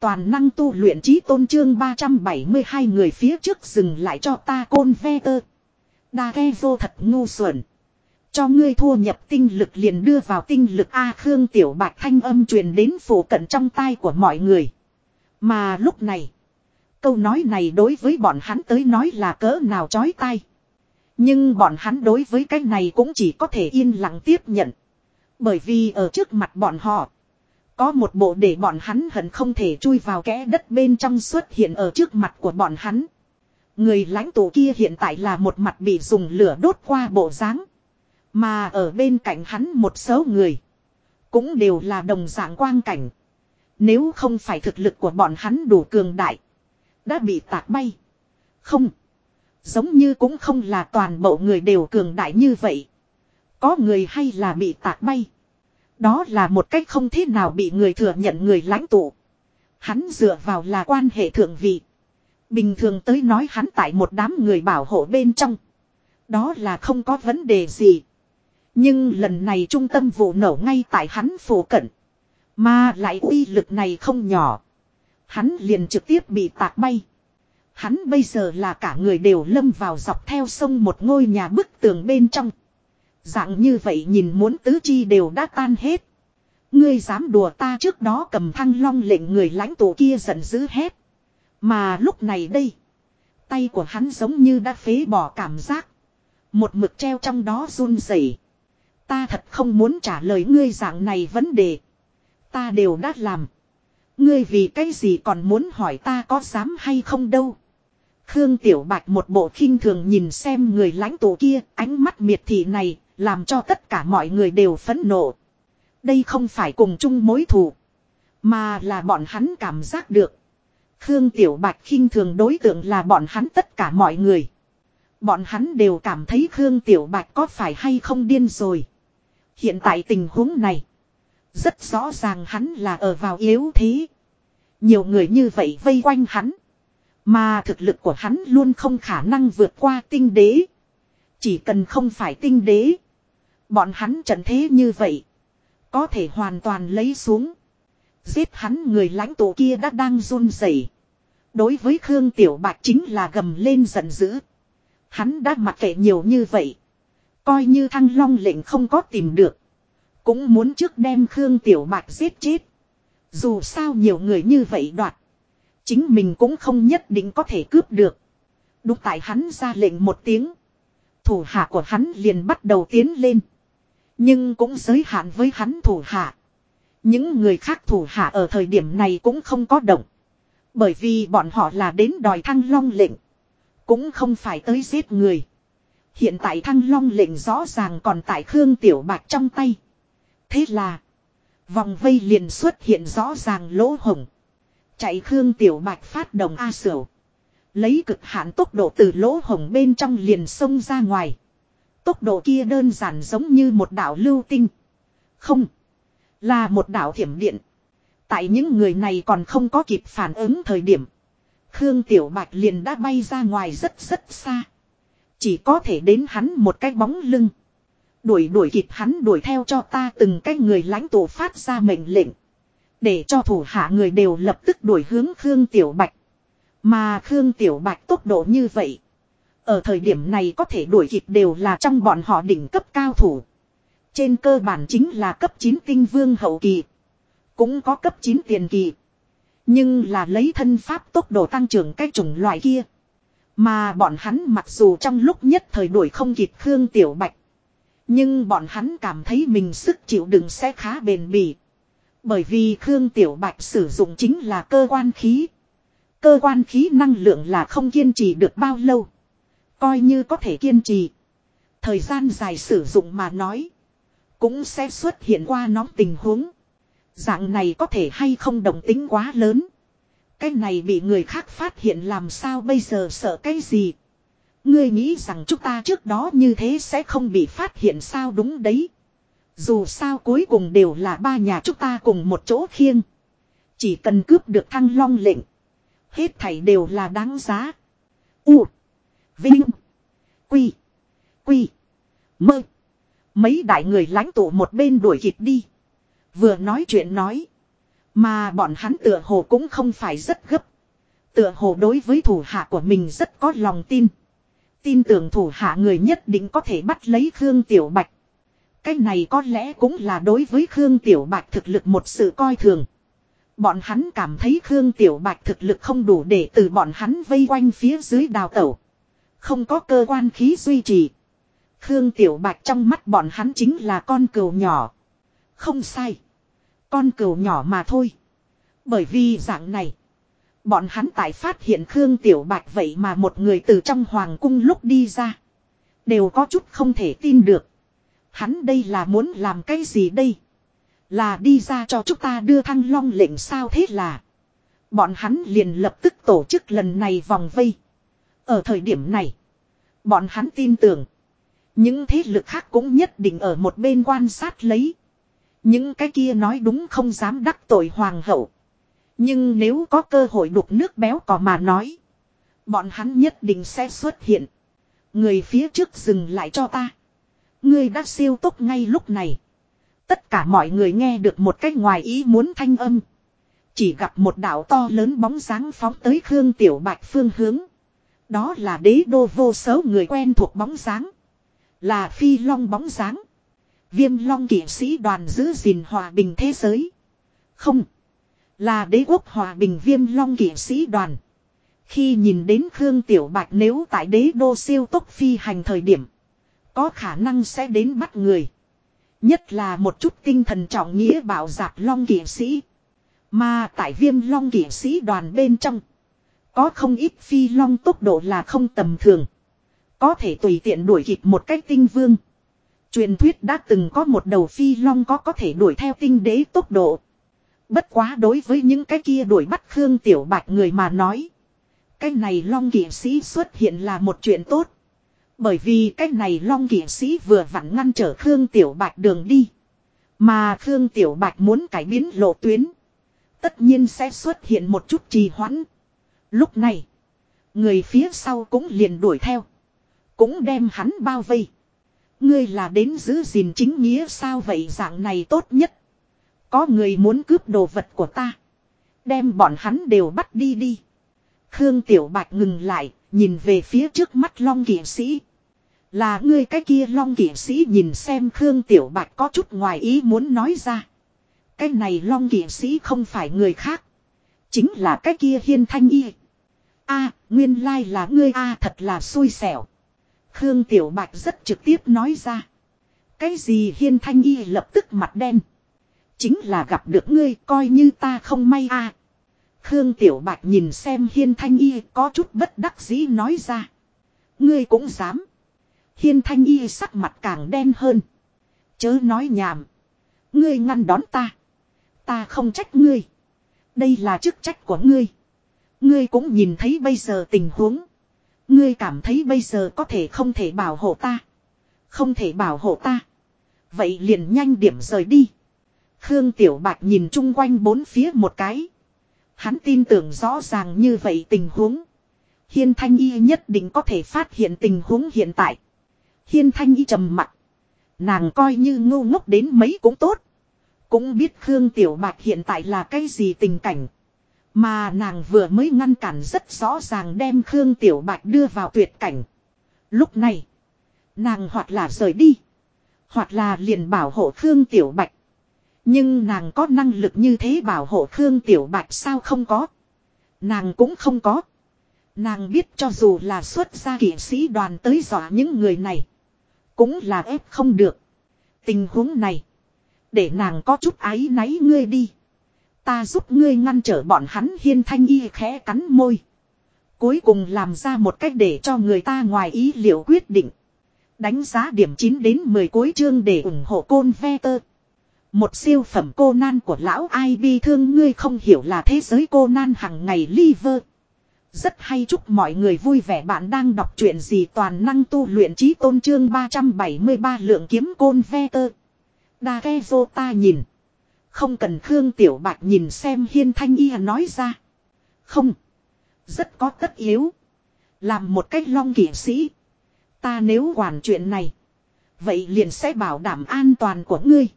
Toàn năng tu luyện trí tôn trương 372 người phía trước dừng lại cho ta côn ve tơ. Đa ghe vô thật ngu xuẩn. Cho ngươi thua nhập tinh lực liền đưa vào tinh lực A Khương Tiểu Bạch thanh âm truyền đến phổ cận trong tai của mọi người. Mà lúc này, câu nói này đối với bọn hắn tới nói là cỡ nào chói tai. Nhưng bọn hắn đối với cái này cũng chỉ có thể yên lặng tiếp nhận. Bởi vì ở trước mặt bọn họ, có một bộ để bọn hắn hận không thể chui vào kẽ đất bên trong xuất hiện ở trước mặt của bọn hắn. Người lãnh tụ kia hiện tại là một mặt bị dùng lửa đốt qua bộ dáng Mà ở bên cạnh hắn một số người. Cũng đều là đồng dạng quang cảnh. Nếu không phải thực lực của bọn hắn đủ cường đại. Đã bị tạc bay. Không. Giống như cũng không là toàn bộ người đều cường đại như vậy. Có người hay là bị tạc bay. Đó là một cách không thế nào bị người thừa nhận người lãnh tụ. Hắn dựa vào là quan hệ thượng vị. Bình thường tới nói hắn tại một đám người bảo hộ bên trong. Đó là không có vấn đề gì. Nhưng lần này trung tâm vụ nổ ngay tại hắn phổ cận. Mà lại uy lực này không nhỏ. Hắn liền trực tiếp bị tạc bay. Hắn bây giờ là cả người đều lâm vào dọc theo sông một ngôi nhà bức tường bên trong. Dạng như vậy nhìn muốn tứ chi đều đã tan hết. Ngươi dám đùa ta trước đó cầm thăng long lệnh người lãnh tổ kia giận dữ hết. Mà lúc này đây. Tay của hắn giống như đã phế bỏ cảm giác. Một mực treo trong đó run rẩy. Ta thật không muốn trả lời ngươi dạng này vấn đề. Ta đều đã làm. Ngươi vì cái gì còn muốn hỏi ta có dám hay không đâu. Khương Tiểu Bạch một bộ khinh thường nhìn xem người lãnh tụ kia, ánh mắt miệt thị này, làm cho tất cả mọi người đều phẫn nộ. Đây không phải cùng chung mối thù, mà là bọn hắn cảm giác được. Khương Tiểu Bạch khinh thường đối tượng là bọn hắn tất cả mọi người. Bọn hắn đều cảm thấy Khương Tiểu Bạch có phải hay không điên rồi. Hiện tại tình huống này, rất rõ ràng hắn là ở vào yếu thế. Nhiều người như vậy vây quanh hắn. Mà thực lực của hắn luôn không khả năng vượt qua tinh đế. Chỉ cần không phải tinh đế. Bọn hắn trận thế như vậy. Có thể hoàn toàn lấy xuống. Giết hắn người lãnh tụ kia đã đang run rẩy. Đối với Khương Tiểu Bạch chính là gầm lên giận dữ. Hắn đã mặc kệ nhiều như vậy. Coi như thăng long lệnh không có tìm được. Cũng muốn trước đem Khương Tiểu Bạch giết chết. Dù sao nhiều người như vậy đoạt. Chính mình cũng không nhất định có thể cướp được. Đúng tại hắn ra lệnh một tiếng. Thủ hạ của hắn liền bắt đầu tiến lên. Nhưng cũng giới hạn với hắn thủ hạ. Những người khác thủ hạ ở thời điểm này cũng không có động. Bởi vì bọn họ là đến đòi thăng long lệnh. Cũng không phải tới giết người. Hiện tại thăng long lệnh rõ ràng còn tại Khương Tiểu Bạch trong tay. Thế là. Vòng vây liền xuất hiện rõ ràng lỗ hồng. Chạy Khương Tiểu Bạch phát động A Sửu. Lấy cực hạn tốc độ từ lỗ hồng bên trong liền xông ra ngoài. Tốc độ kia đơn giản giống như một đảo lưu tinh. Không. Là một đảo thiểm điện. Tại những người này còn không có kịp phản ứng thời điểm. Khương Tiểu Bạch liền đã bay ra ngoài rất rất xa. Chỉ có thể đến hắn một cái bóng lưng. Đuổi đuổi kịp hắn đuổi theo cho ta từng cái người lãnh tổ phát ra mệnh lệnh. Để cho thủ hạ người đều lập tức đuổi hướng Khương Tiểu Bạch. Mà Khương Tiểu Bạch tốc độ như vậy. Ở thời điểm này có thể đuổi kịp đều là trong bọn họ đỉnh cấp cao thủ. Trên cơ bản chính là cấp 9 tinh vương hậu kỳ. Cũng có cấp 9 tiền kỳ. Nhưng là lấy thân pháp tốc độ tăng trưởng cái chủng loại kia. Mà bọn hắn mặc dù trong lúc nhất thời đuổi không kịp Khương Tiểu Bạch. Nhưng bọn hắn cảm thấy mình sức chịu đựng sẽ khá bền bỉ. Bởi vì Khương Tiểu Bạch sử dụng chính là cơ quan khí. Cơ quan khí năng lượng là không kiên trì được bao lâu. Coi như có thể kiên trì. Thời gian dài sử dụng mà nói. Cũng sẽ xuất hiện qua nóng tình huống. Dạng này có thể hay không đồng tính quá lớn. Cái này bị người khác phát hiện làm sao bây giờ sợ cái gì. Ngươi nghĩ rằng chúng ta trước đó như thế sẽ không bị phát hiện sao đúng đấy. Dù sao cuối cùng đều là ba nhà chúng ta cùng một chỗ khiêng. Chỉ cần cướp được thăng long lệnh. Hết thảy đều là đáng giá. U. Vinh. Quy. Quy. Mơ. Mấy đại người lãnh tụ một bên đuổi kịp đi. Vừa nói chuyện nói. Mà bọn hắn tựa hồ cũng không phải rất gấp. Tựa hồ đối với thủ hạ của mình rất có lòng tin. Tin tưởng thủ hạ người nhất định có thể bắt lấy Khương Tiểu Bạch. Cái này có lẽ cũng là đối với Khương Tiểu Bạch thực lực một sự coi thường. Bọn hắn cảm thấy Khương Tiểu Bạch thực lực không đủ để từ bọn hắn vây quanh phía dưới đào tẩu. Không có cơ quan khí duy trì. Khương Tiểu Bạch trong mắt bọn hắn chính là con cừu nhỏ. Không sai. Con cừu nhỏ mà thôi. Bởi vì dạng này. Bọn hắn tại phát hiện Khương Tiểu Bạch vậy mà một người từ trong hoàng cung lúc đi ra. Đều có chút không thể tin được. Hắn đây là muốn làm cái gì đây? Là đi ra cho chúng ta đưa thăng long lệnh sao thế là. Bọn hắn liền lập tức tổ chức lần này vòng vây. Ở thời điểm này. Bọn hắn tin tưởng. Những thế lực khác cũng nhất định ở một bên quan sát lấy. Những cái kia nói đúng không dám đắc tội hoàng hậu. Nhưng nếu có cơ hội đục nước béo cò mà nói. Bọn hắn nhất định sẽ xuất hiện. Người phía trước dừng lại cho ta. Ngươi đã siêu tốc ngay lúc này. Tất cả mọi người nghe được một cách ngoài ý muốn thanh âm. Chỉ gặp một đảo to lớn bóng dáng phóng tới Khương Tiểu Bạch phương hướng. Đó là đế đô vô số người quen thuộc bóng dáng. Là phi long bóng dáng. Viêm long kỵ sĩ đoàn giữ gìn hòa bình thế giới. Không. Là đế quốc hòa bình viêm long kỵ sĩ đoàn. Khi nhìn đến Khương Tiểu Bạch nếu tại đế đô siêu tốc phi hành thời điểm. Có khả năng sẽ đến bắt người. Nhất là một chút tinh thần trọng nghĩa bảo giạp long kỵ sĩ. Mà tại viêm long kỵ sĩ đoàn bên trong. Có không ít phi long tốc độ là không tầm thường. Có thể tùy tiện đuổi kịp một cách tinh vương. Truyền thuyết đã từng có một đầu phi long có có thể đuổi theo tinh đế tốc độ. Bất quá đối với những cái kia đuổi bắt Khương Tiểu Bạch người mà nói. Cái này long kỷ sĩ xuất hiện là một chuyện tốt. Bởi vì cái này long kỷ sĩ vừa vặn ngăn trở Khương Tiểu Bạch đường đi. Mà Khương Tiểu Bạch muốn cải biến lộ tuyến. Tất nhiên sẽ xuất hiện một chút trì hoãn. Lúc này. Người phía sau cũng liền đuổi theo. Cũng đem hắn bao vây. Ngươi là đến giữ gìn chính nghĩa sao vậy dạng này tốt nhất. Có người muốn cướp đồ vật của ta. Đem bọn hắn đều bắt đi đi. Khương Tiểu Bạch ngừng lại, nhìn về phía trước mắt Long kỵ sĩ. Là ngươi cái kia Long kỵ sĩ nhìn xem Khương Tiểu Bạch có chút ngoài ý muốn nói ra. Cái này Long kỵ sĩ không phải người khác. Chính là cái kia Hiên Thanh Y. a, nguyên lai là ngươi a, thật là xui xẻo. Khương Tiểu Bạch rất trực tiếp nói ra. Cái gì Hiên Thanh Y lập tức mặt đen. Chính là gặp được ngươi, coi như ta không may a. Khương Tiểu Bạch nhìn xem Hiên Thanh Y, có chút bất đắc dĩ nói ra. Ngươi cũng dám. Hiên Thanh Y sắc mặt càng đen hơn. Chớ nói nhảm. Ngươi ngăn đón ta. Ta không trách ngươi. Đây là chức trách của ngươi. Ngươi cũng nhìn thấy bây giờ tình huống. Ngươi cảm thấy bây giờ có thể không thể bảo hộ ta. Không thể bảo hộ ta. Vậy liền nhanh điểm rời đi. Khương Tiểu Bạch nhìn chung quanh bốn phía một cái. Hắn tin tưởng rõ ràng như vậy tình huống. Hiên Thanh Y nhất định có thể phát hiện tình huống hiện tại. Hiên Thanh Y trầm mặt. Nàng coi như ngu ngốc đến mấy cũng tốt. Cũng biết Khương Tiểu Bạch hiện tại là cái gì tình cảnh. Mà nàng vừa mới ngăn cản rất rõ ràng đem Khương Tiểu Bạch đưa vào tuyệt cảnh. Lúc này, nàng hoặc là rời đi, hoặc là liền bảo hộ Khương Tiểu Bạch. Nhưng nàng có năng lực như thế bảo hộ Khương Tiểu Bạch sao không có. Nàng cũng không có. Nàng biết cho dù là xuất gia kỷ sĩ đoàn tới dọa những người này. Cũng là ép không được. Tình huống này. Để nàng có chút ái náy ngươi đi. Ta giúp ngươi ngăn trở bọn hắn hiên thanh y khẽ cắn môi. Cuối cùng làm ra một cách để cho người ta ngoài ý liệu quyết định. Đánh giá điểm 9 đến 10 cuối chương để ủng hộ côn ve tơ. Một siêu phẩm cô nan của lão ai bi thương ngươi không hiểu là thế giới cô nan hằng ngày liver. Rất hay chúc mọi người vui vẻ bạn đang đọc truyện gì toàn năng tu luyện trí tôn trương 373 lượng kiếm côn ve tơ. Đa ghe vô ta nhìn. Không cần Khương Tiểu Bạch nhìn xem Hiên Thanh Y nói ra. Không. Rất có tất yếu. Làm một cách long kỷ sĩ. Ta nếu quản chuyện này. Vậy liền sẽ bảo đảm an toàn của ngươi.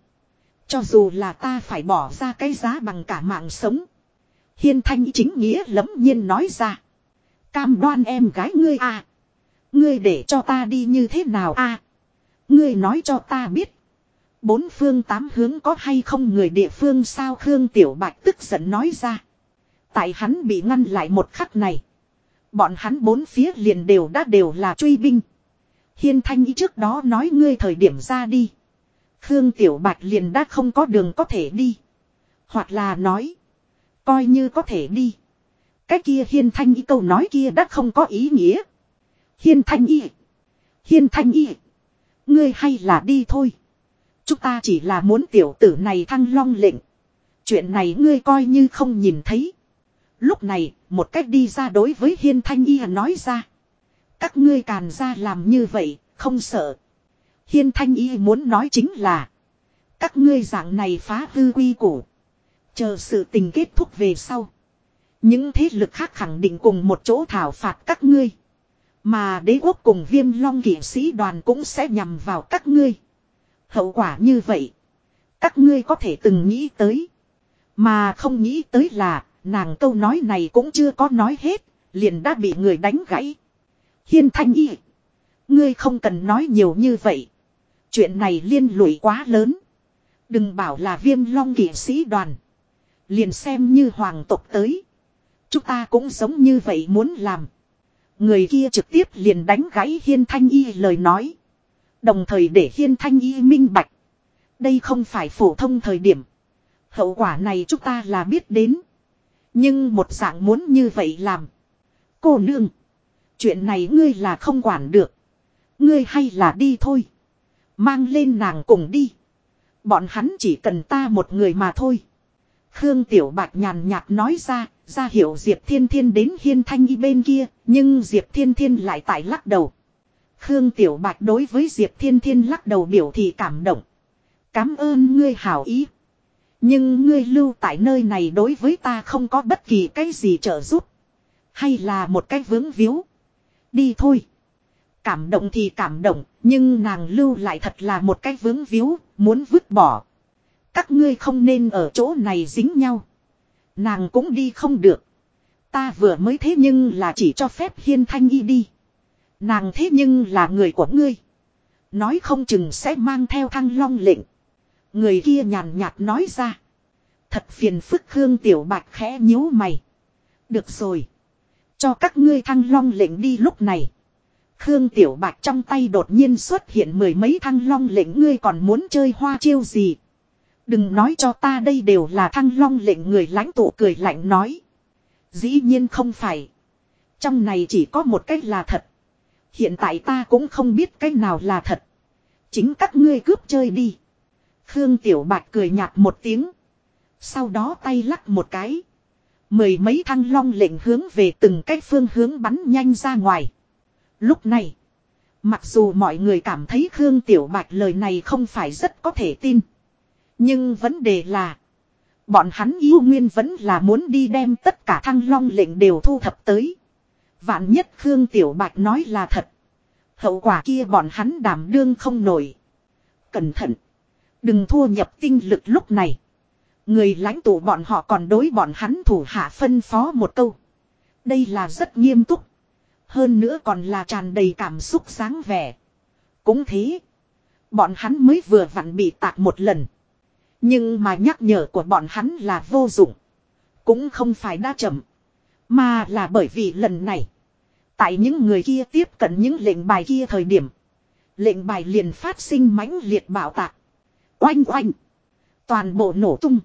Cho dù là ta phải bỏ ra cái giá bằng cả mạng sống. Hiên thanh chính nghĩa lẫm nhiên nói ra. Cam đoan em gái ngươi à. Ngươi để cho ta đi như thế nào à. Ngươi nói cho ta biết. Bốn phương tám hướng có hay không người địa phương sao Khương Tiểu Bạch tức giận nói ra. Tại hắn bị ngăn lại một khắc này. Bọn hắn bốn phía liền đều đã đều là truy binh. Hiên thanh ý trước đó nói ngươi thời điểm ra đi. Khương Tiểu Bạch liền đã không có đường có thể đi. Hoặc là nói. Coi như có thể đi. Cái kia hiên thanh ý câu nói kia đã không có ý nghĩa. Hiên thanh y. Hiên thanh y. Ngươi hay là đi thôi. Chúng ta chỉ là muốn tiểu tử này thăng long lệnh. Chuyện này ngươi coi như không nhìn thấy. Lúc này, một cách đi ra đối với hiên thanh y nói ra. Các ngươi càn ra làm như vậy, không sợ. Hiên thanh y muốn nói chính là. Các ngươi dạng này phá hư quy củ. Chờ sự tình kết thúc về sau. Những thế lực khác khẳng định cùng một chỗ thảo phạt các ngươi. Mà đế quốc cùng viêm long kỷ sĩ đoàn cũng sẽ nhằm vào các ngươi. Hậu quả như vậy. Các ngươi có thể từng nghĩ tới. Mà không nghĩ tới là, nàng câu nói này cũng chưa có nói hết. Liền đã bị người đánh gãy. Hiên thanh y. Ngươi không cần nói nhiều như vậy. Chuyện này liên lụy quá lớn. Đừng bảo là viêm long kỵ sĩ đoàn. Liền xem như hoàng tộc tới. Chúng ta cũng giống như vậy muốn làm. Người kia trực tiếp liền đánh gãy hiên thanh y lời nói. Đồng thời để hiên thanh y minh bạch. Đây không phải phổ thông thời điểm. Hậu quả này chúng ta là biết đến. Nhưng một dạng muốn như vậy làm. Cô nương. Chuyện này ngươi là không quản được. Ngươi hay là đi thôi. Mang lên nàng cùng đi. Bọn hắn chỉ cần ta một người mà thôi. Khương Tiểu Bạch nhàn nhạt nói ra, ra hiểu Diệp Thiên Thiên đến Hiên Thanh Y bên kia, nhưng Diệp Thiên Thiên lại tại lắc đầu. Khương Tiểu Bạch đối với Diệp Thiên Thiên lắc đầu biểu thị cảm động. Cảm ơn ngươi hảo ý. Nhưng ngươi lưu tại nơi này đối với ta không có bất kỳ cái gì trợ giúp. Hay là một cái vướng víu. Đi thôi. Cảm động thì cảm động, nhưng nàng lưu lại thật là một cái vướng víu, muốn vứt bỏ. Các ngươi không nên ở chỗ này dính nhau. Nàng cũng đi không được. Ta vừa mới thế nhưng là chỉ cho phép hiên thanh y đi. Nàng thế nhưng là người của ngươi. Nói không chừng sẽ mang theo thăng long lệnh. Người kia nhàn nhạt nói ra. Thật phiền phức Khương Tiểu Bạch khẽ nhíu mày. Được rồi. Cho các ngươi thăng long lệnh đi lúc này. Khương Tiểu Bạch trong tay đột nhiên xuất hiện mười mấy thăng long lệnh ngươi còn muốn chơi hoa chiêu gì. Đừng nói cho ta đây đều là thăng long lệnh người lãnh tụ cười lạnh nói. Dĩ nhiên không phải. Trong này chỉ có một cách là thật. Hiện tại ta cũng không biết cách nào là thật. Chính các ngươi cướp chơi đi. Khương Tiểu Bạch cười nhạt một tiếng. Sau đó tay lắc một cái. Mười mấy thăng long lệnh hướng về từng cái phương hướng bắn nhanh ra ngoài. Lúc này. Mặc dù mọi người cảm thấy Khương Tiểu Bạch lời này không phải rất có thể tin. Nhưng vấn đề là. Bọn hắn yêu nguyên vẫn là muốn đi đem tất cả thăng long lệnh đều thu thập tới. Vạn nhất Khương Tiểu Bạch nói là thật. Hậu quả kia bọn hắn đảm đương không nổi. Cẩn thận. Đừng thua nhập tinh lực lúc này. Người lãnh tụ bọn họ còn đối bọn hắn thủ hạ phân phó một câu. Đây là rất nghiêm túc. Hơn nữa còn là tràn đầy cảm xúc sáng vẻ. Cũng thế. Bọn hắn mới vừa vặn bị tạc một lần. Nhưng mà nhắc nhở của bọn hắn là vô dụng. Cũng không phải đã chậm. Mà là bởi vì lần này. Tại những người kia tiếp cận những lệnh bài kia thời điểm. Lệnh bài liền phát sinh mãnh liệt bảo tạc. Oanh oanh. Toàn bộ nổ tung.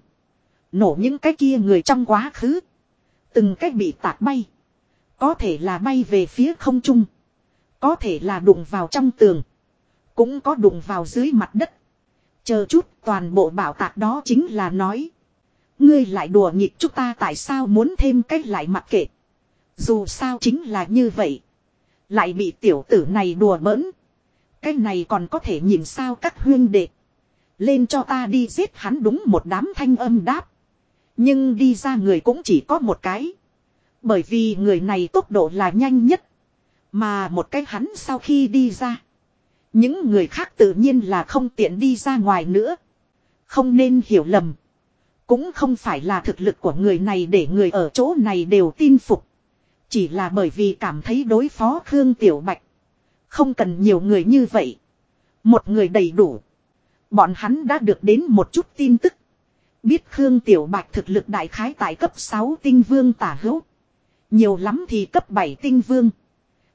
Nổ những cái kia người trong quá khứ. Từng cách bị tạc bay. Có thể là bay về phía không trung. Có thể là đụng vào trong tường. Cũng có đụng vào dưới mặt đất. Chờ chút toàn bộ bảo tạc đó chính là nói. Ngươi lại đùa nghịch chúng ta tại sao muốn thêm cách lại mặc kệ. Dù sao chính là như vậy. Lại bị tiểu tử này đùa bỡn. Cái này còn có thể nhìn sao các huyên đệ. Lên cho ta đi giết hắn đúng một đám thanh âm đáp. Nhưng đi ra người cũng chỉ có một cái. Bởi vì người này tốc độ là nhanh nhất. Mà một cái hắn sau khi đi ra. Những người khác tự nhiên là không tiện đi ra ngoài nữa. Không nên hiểu lầm. Cũng không phải là thực lực của người này để người ở chỗ này đều tin phục. Chỉ là bởi vì cảm thấy đối phó Khương Tiểu Bạch. Không cần nhiều người như vậy. Một người đầy đủ. Bọn hắn đã được đến một chút tin tức. Biết Khương Tiểu Bạch thực lực đại khái tại cấp 6 tinh vương tả hữu. Nhiều lắm thì cấp 7 tinh vương.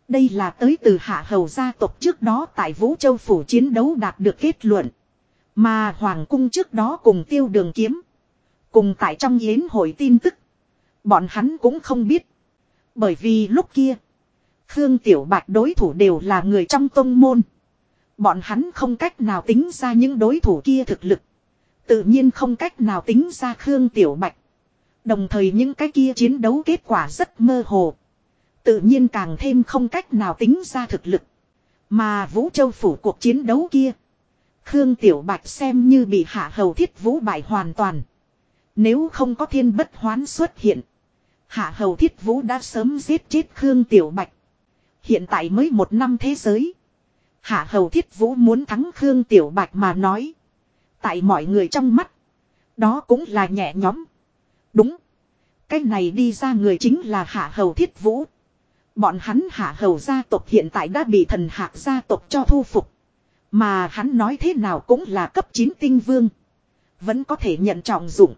Đây là tới từ hạ hầu gia tộc trước đó tại Vũ Châu Phủ chiến đấu đạt được kết luận. Mà Hoàng cung trước đó cùng tiêu đường kiếm. Cùng tại trong yến hội tin tức. Bọn hắn cũng không biết. Bởi vì lúc kia. Khương Tiểu Bạch đối thủ đều là người trong tông môn. Bọn hắn không cách nào tính ra những đối thủ kia thực lực. Tự nhiên không cách nào tính ra Khương Tiểu Bạch. Đồng thời những cái kia chiến đấu kết quả rất mơ hồ. Tự nhiên càng thêm không cách nào tính ra thực lực. Mà Vũ Châu Phủ cuộc chiến đấu kia. Khương Tiểu Bạch xem như bị hạ hầu thiết vũ bại hoàn toàn. Nếu không có thiên bất hoán xuất hiện. Hạ hầu thiết vũ đã sớm giết chết Khương Tiểu Bạch. Hiện tại mới một năm thế giới. Hạ hầu thiết vũ muốn thắng Khương Tiểu Bạch mà nói. Tại mọi người trong mắt. Đó cũng là nhẹ nhóm. Đúng. Cái này đi ra người chính là hạ hầu thiết vũ. Bọn hắn hạ hầu gia tộc hiện tại đã bị thần hạ gia tộc cho thu phục. Mà hắn nói thế nào cũng là cấp 9 tinh vương. Vẫn có thể nhận trọng dụng.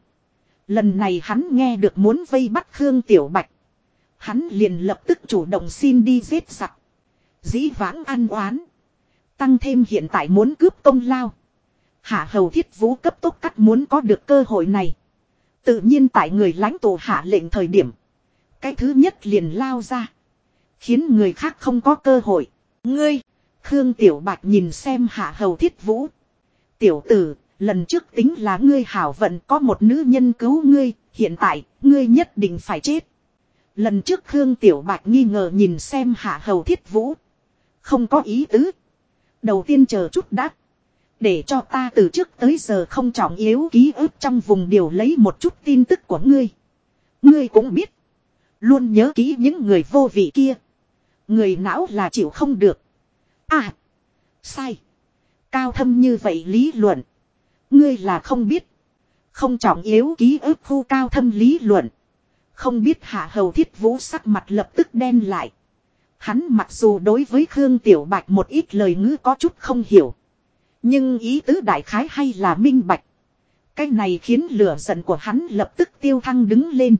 Lần này hắn nghe được muốn vây bắt Khương Tiểu Bạch. Hắn liền lập tức chủ động xin đi giết giặc. Dĩ vãng ăn oán. Tăng thêm hiện tại muốn cướp công lao. Hạ hầu thiết vũ cấp tốc cắt muốn có được cơ hội này. Tự nhiên tại người lãnh tổ hạ lệnh thời điểm. Cái thứ nhất liền lao ra. Khiến người khác không có cơ hội. Ngươi, Khương Tiểu Bạch nhìn xem hạ hầu thiết vũ. Tiểu tử, lần trước tính là ngươi hảo vận có một nữ nhân cứu ngươi, hiện tại, ngươi nhất định phải chết. Lần trước Khương Tiểu Bạch nghi ngờ nhìn xem hạ hầu thiết vũ. Không có ý tứ. Đầu tiên chờ chút đáp Để cho ta từ trước tới giờ không trọng yếu ký ức trong vùng điều lấy một chút tin tức của ngươi. Ngươi cũng biết. Luôn nhớ ký những người vô vị kia. Người não là chịu không được. À. Sai. Cao thâm như vậy lý luận. Ngươi là không biết. Không trọng yếu ký ức khu cao thâm lý luận. Không biết hạ hầu thiết vũ sắc mặt lập tức đen lại. Hắn mặc dù đối với Khương Tiểu Bạch một ít lời ngữ có chút không hiểu. Nhưng ý tứ đại khái hay là minh bạch. Cái này khiến lửa giận của hắn lập tức tiêu thăng đứng lên.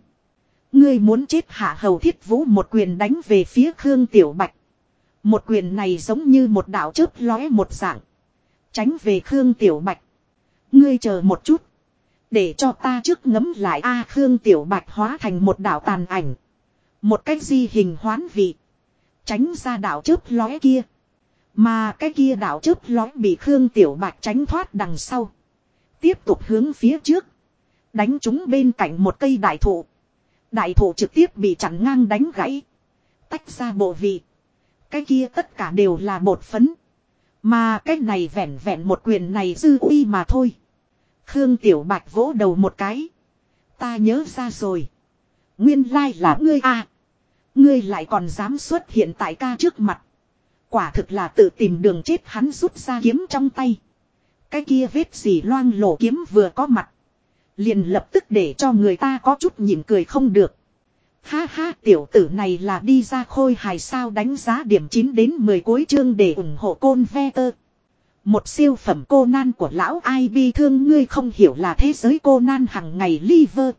Ngươi muốn chết hạ hầu thiết vũ một quyền đánh về phía Khương Tiểu Bạch. Một quyền này giống như một đạo chớp lóe một dạng. Tránh về Khương Tiểu Bạch. Ngươi chờ một chút. Để cho ta trước ngấm lại A Khương Tiểu Bạch hóa thành một đảo tàn ảnh. Một cách di hình hoán vị. Tránh ra đảo chớp lóe kia. Mà cái kia đảo chớp lóe bị Khương Tiểu Bạch tránh thoát đằng sau. Tiếp tục hướng phía trước. Đánh chúng bên cạnh một cây đại thụ. Đại thụ trực tiếp bị chặn ngang đánh gãy. Tách ra bộ vị. Cái kia tất cả đều là bột phấn. Mà cái này vẹn vẹn một quyền này dư uy mà thôi. Khương Tiểu Bạch vỗ đầu một cái. Ta nhớ ra rồi. Nguyên lai là ngươi à. Ngươi lại còn dám xuất hiện tại ca trước mặt. Quả thực là tự tìm đường chết hắn rút ra kiếm trong tay. Cái kia vết gì loang lổ kiếm vừa có mặt. Liền lập tức để cho người ta có chút nhịn cười không được. Ha ha, tiểu tử này là đi ra khôi hài sao đánh giá điểm 9 đến 10 cuối chương để ủng hộ côn ve tơ. Một siêu phẩm cô nan của lão ai bi thương ngươi không hiểu là thế giới cô nan hằng ngày liver.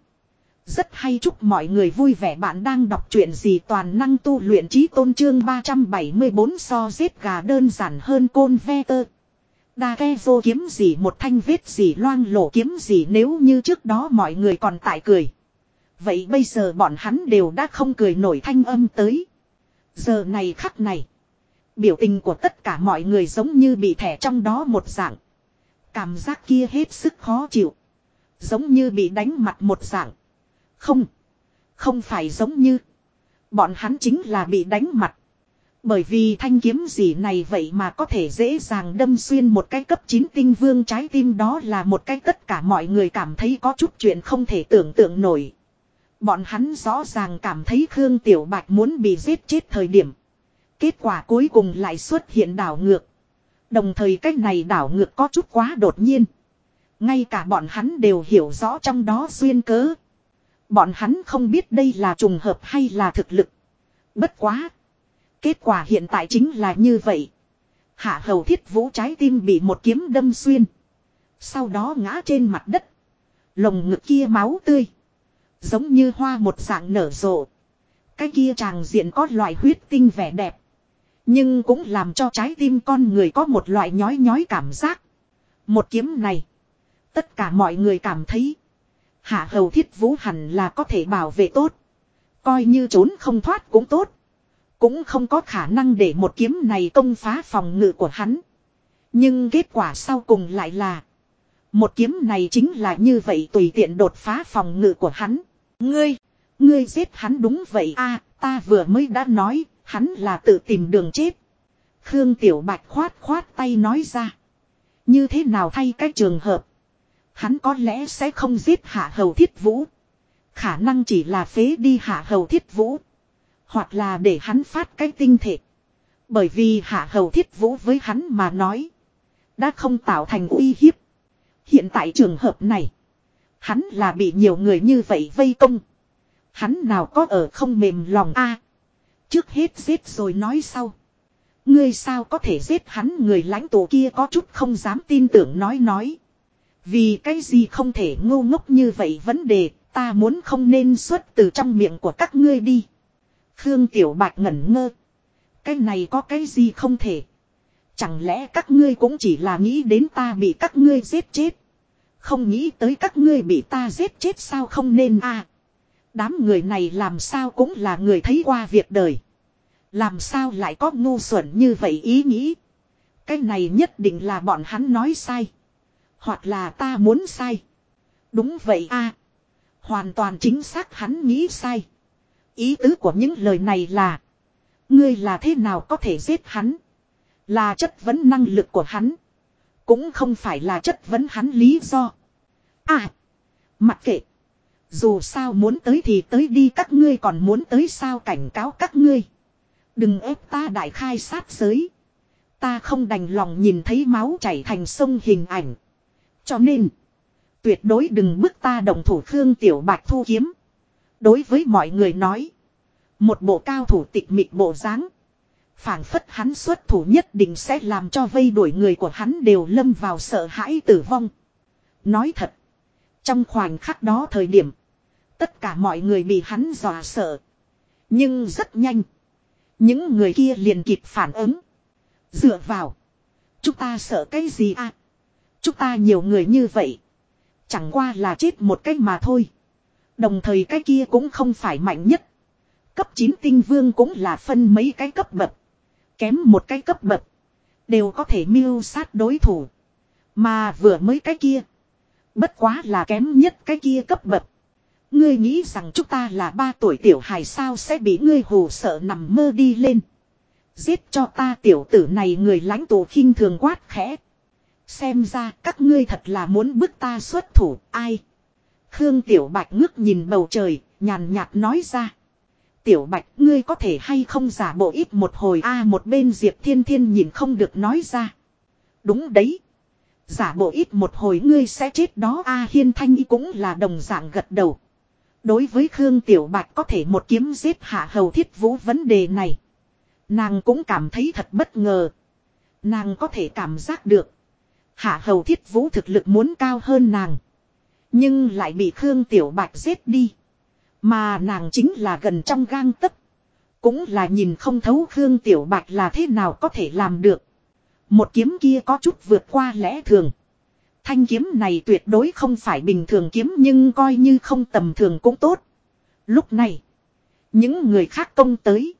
Rất hay chúc mọi người vui vẻ bạn đang đọc chuyện gì toàn năng tu luyện trí tôn trương 374 so giết gà đơn giản hơn côn ve tơ. Đa ke vô kiếm gì một thanh vết gì loang lổ kiếm gì nếu như trước đó mọi người còn tại cười. Vậy bây giờ bọn hắn đều đã không cười nổi thanh âm tới. Giờ này khắc này. Biểu tình của tất cả mọi người giống như bị thẻ trong đó một dạng. Cảm giác kia hết sức khó chịu. Giống như bị đánh mặt một dạng. Không. Không phải giống như. Bọn hắn chính là bị đánh mặt. Bởi vì thanh kiếm gì này vậy mà có thể dễ dàng đâm xuyên một cái cấp 9 tinh vương trái tim đó là một cái tất cả mọi người cảm thấy có chút chuyện không thể tưởng tượng nổi. Bọn hắn rõ ràng cảm thấy Khương Tiểu Bạch muốn bị giết chết thời điểm. Kết quả cuối cùng lại xuất hiện đảo ngược. Đồng thời cách này đảo ngược có chút quá đột nhiên. Ngay cả bọn hắn đều hiểu rõ trong đó duyên cớ. Bọn hắn không biết đây là trùng hợp hay là thực lực. Bất quá. Kết quả hiện tại chính là như vậy. Hạ hầu thiết vũ trái tim bị một kiếm đâm xuyên. Sau đó ngã trên mặt đất. Lồng ngực kia máu tươi. Giống như hoa một dạng nở rộ. Cái kia tràng diện có loại huyết tinh vẻ đẹp. Nhưng cũng làm cho trái tim con người có một loại nhói nhói cảm giác. Một kiếm này. Tất cả mọi người cảm thấy. Hạ hầu thiết vũ hẳn là có thể bảo vệ tốt. Coi như trốn không thoát cũng tốt. Cũng không có khả năng để một kiếm này công phá phòng ngự của hắn. Nhưng kết quả sau cùng lại là. Một kiếm này chính là như vậy tùy tiện đột phá phòng ngự của hắn. Ngươi, ngươi giết hắn đúng vậy a ta vừa mới đã nói, hắn là tự tìm đường chết. Khương Tiểu Bạch khoát khoát tay nói ra. Như thế nào thay cái trường hợp. Hắn có lẽ sẽ không giết hạ hầu thiết vũ. Khả năng chỉ là phế đi hạ hầu thiết vũ. Hoặc là để hắn phát cái tinh thể. Bởi vì hạ hầu thiết vũ với hắn mà nói. Đã không tạo thành uy hiếp. Hiện tại trường hợp này. Hắn là bị nhiều người như vậy vây công. Hắn nào có ở không mềm lòng a Trước hết giết rồi nói sau. Ngươi sao có thể giết hắn người lãnh tụ kia có chút không dám tin tưởng nói nói. Vì cái gì không thể ngu ngốc như vậy vấn đề, ta muốn không nên xuất từ trong miệng của các ngươi đi. Khương Tiểu Bạch ngẩn ngơ. Cái này có cái gì không thể. Chẳng lẽ các ngươi cũng chỉ là nghĩ đến ta bị các ngươi giết chết. Không nghĩ tới các ngươi bị ta giết chết sao không nên a Đám người này làm sao cũng là người thấy qua việc đời. Làm sao lại có ngu xuẩn như vậy ý nghĩ. Cái này nhất định là bọn hắn nói sai. Hoặc là ta muốn sai. Đúng vậy a Hoàn toàn chính xác hắn nghĩ sai. Ý tứ của những lời này là. Ngươi là thế nào có thể giết hắn. Là chất vấn năng lực của hắn. Cũng không phải là chất vấn hắn lý do. À. Mặc kệ. Dù sao muốn tới thì tới đi, các ngươi còn muốn tới sao cảnh cáo các ngươi. Đừng ép ta đại khai sát giới. Ta không đành lòng nhìn thấy máu chảy thành sông hình ảnh. Cho nên. Tuyệt đối đừng bức ta đồng thủ Khương Tiểu Bạch thu kiếm. Đối với mọi người nói. Một bộ cao thủ tịch mịt bộ dáng, phảng phất hắn xuất thủ nhất định sẽ làm cho vây đuổi người của hắn đều lâm vào sợ hãi tử vong. Nói thật. Trong khoảnh khắc đó thời điểm. Tất cả mọi người bị hắn dọa sợ. Nhưng rất nhanh. Những người kia liền kịp phản ứng. Dựa vào. Chúng ta sợ cái gì à? Chúng ta nhiều người như vậy. Chẳng qua là chết một cách mà thôi. Đồng thời cái kia cũng không phải mạnh nhất. Cấp 9 tinh vương cũng là phân mấy cái cấp bậc. Kém một cái cấp bậc. Đều có thể mưu sát đối thủ. Mà vừa mới cái kia. Bất quá là kém nhất cái kia cấp bậc. Ngươi nghĩ rằng chúng ta là ba tuổi tiểu hài sao sẽ bị ngươi hồ sợ nằm mơ đi lên. Giết cho ta tiểu tử này người lãnh tụ khinh thường quát khẽ. Xem ra các ngươi thật là muốn bức ta xuất thủ ai. Khương Tiểu Bạch ngước nhìn bầu trời, nhàn nhạt nói ra. Tiểu Bạch ngươi có thể hay không giả bộ ít một hồi a một bên Diệp Thiên Thiên nhìn không được nói ra. Đúng đấy. Giả bộ ít một hồi ngươi sẽ chết đó a Hiên Thanh y cũng là đồng dạng gật đầu. Đối với Khương Tiểu Bạch có thể một kiếm giết hạ hầu thiết vũ vấn đề này. Nàng cũng cảm thấy thật bất ngờ. Nàng có thể cảm giác được. Hạ hầu thiết vũ thực lực muốn cao hơn nàng. Nhưng lại bị Khương Tiểu Bạch giết đi. Mà nàng chính là gần trong gang tấc. Cũng là nhìn không thấu Khương Tiểu Bạch là thế nào có thể làm được. Một kiếm kia có chút vượt qua lẽ thường. Thanh kiếm này tuyệt đối không phải bình thường kiếm nhưng coi như không tầm thường cũng tốt. Lúc này, những người khác công tới.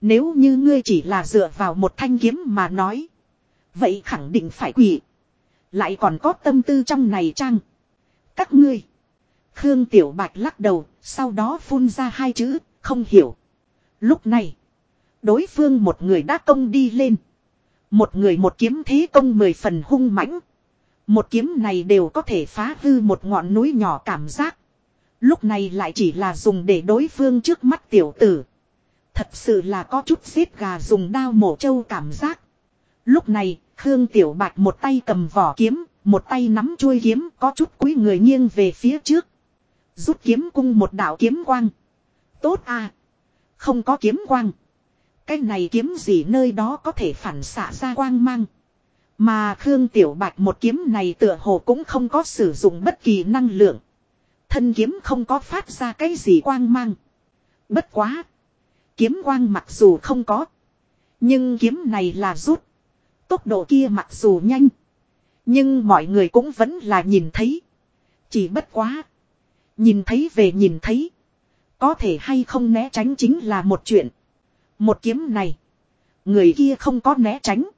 Nếu như ngươi chỉ là dựa vào một thanh kiếm mà nói. Vậy khẳng định phải quỷ. Lại còn có tâm tư trong này chăng? Các ngươi. Khương Tiểu Bạch lắc đầu, sau đó phun ra hai chữ, không hiểu. Lúc này, đối phương một người đã công đi lên. Một người một kiếm thế công mười phần hung mãnh. Một kiếm này đều có thể phá hư một ngọn núi nhỏ cảm giác. Lúc này lại chỉ là dùng để đối phương trước mắt tiểu tử. Thật sự là có chút xếp gà dùng đao mổ trâu cảm giác. Lúc này, Khương Tiểu Bạch một tay cầm vỏ kiếm, Một tay nắm chuôi kiếm có chút cúi người nghiêng về phía trước. Rút kiếm cung một đạo kiếm quang. Tốt à. Không có kiếm quang. Cái này kiếm gì nơi đó có thể phản xạ ra quang mang. Mà Khương Tiểu Bạch một kiếm này tựa hồ cũng không có sử dụng bất kỳ năng lượng. Thân kiếm không có phát ra cái gì quang mang. Bất quá. Kiếm quang mặc dù không có. Nhưng kiếm này là rút. Tốc độ kia mặc dù nhanh. Nhưng mọi người cũng vẫn là nhìn thấy. Chỉ bất quá. Nhìn thấy về nhìn thấy. Có thể hay không né tránh chính là một chuyện. Một kiếm này. Người kia không có né tránh.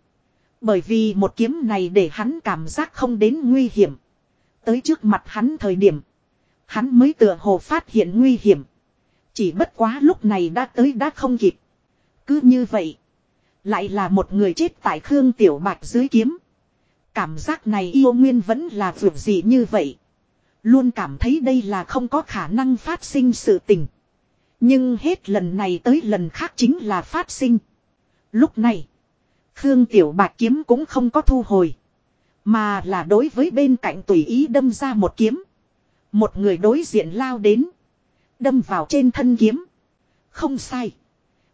Bởi vì một kiếm này để hắn cảm giác không đến nguy hiểm. Tới trước mặt hắn thời điểm. Hắn mới tựa hồ phát hiện nguy hiểm. Chỉ bất quá lúc này đã tới đã không kịp. Cứ như vậy. Lại là một người chết tại Khương Tiểu Bạch dưới kiếm. Cảm giác này yêu nguyên vẫn là vượt gì như vậy. Luôn cảm thấy đây là không có khả năng phát sinh sự tình. Nhưng hết lần này tới lần khác chính là phát sinh. Lúc này. Khương Tiểu Bạch kiếm cũng không có thu hồi. Mà là đối với bên cạnh tùy ý đâm ra một kiếm. Một người đối diện lao đến. Đâm vào trên thân kiếm. Không sai.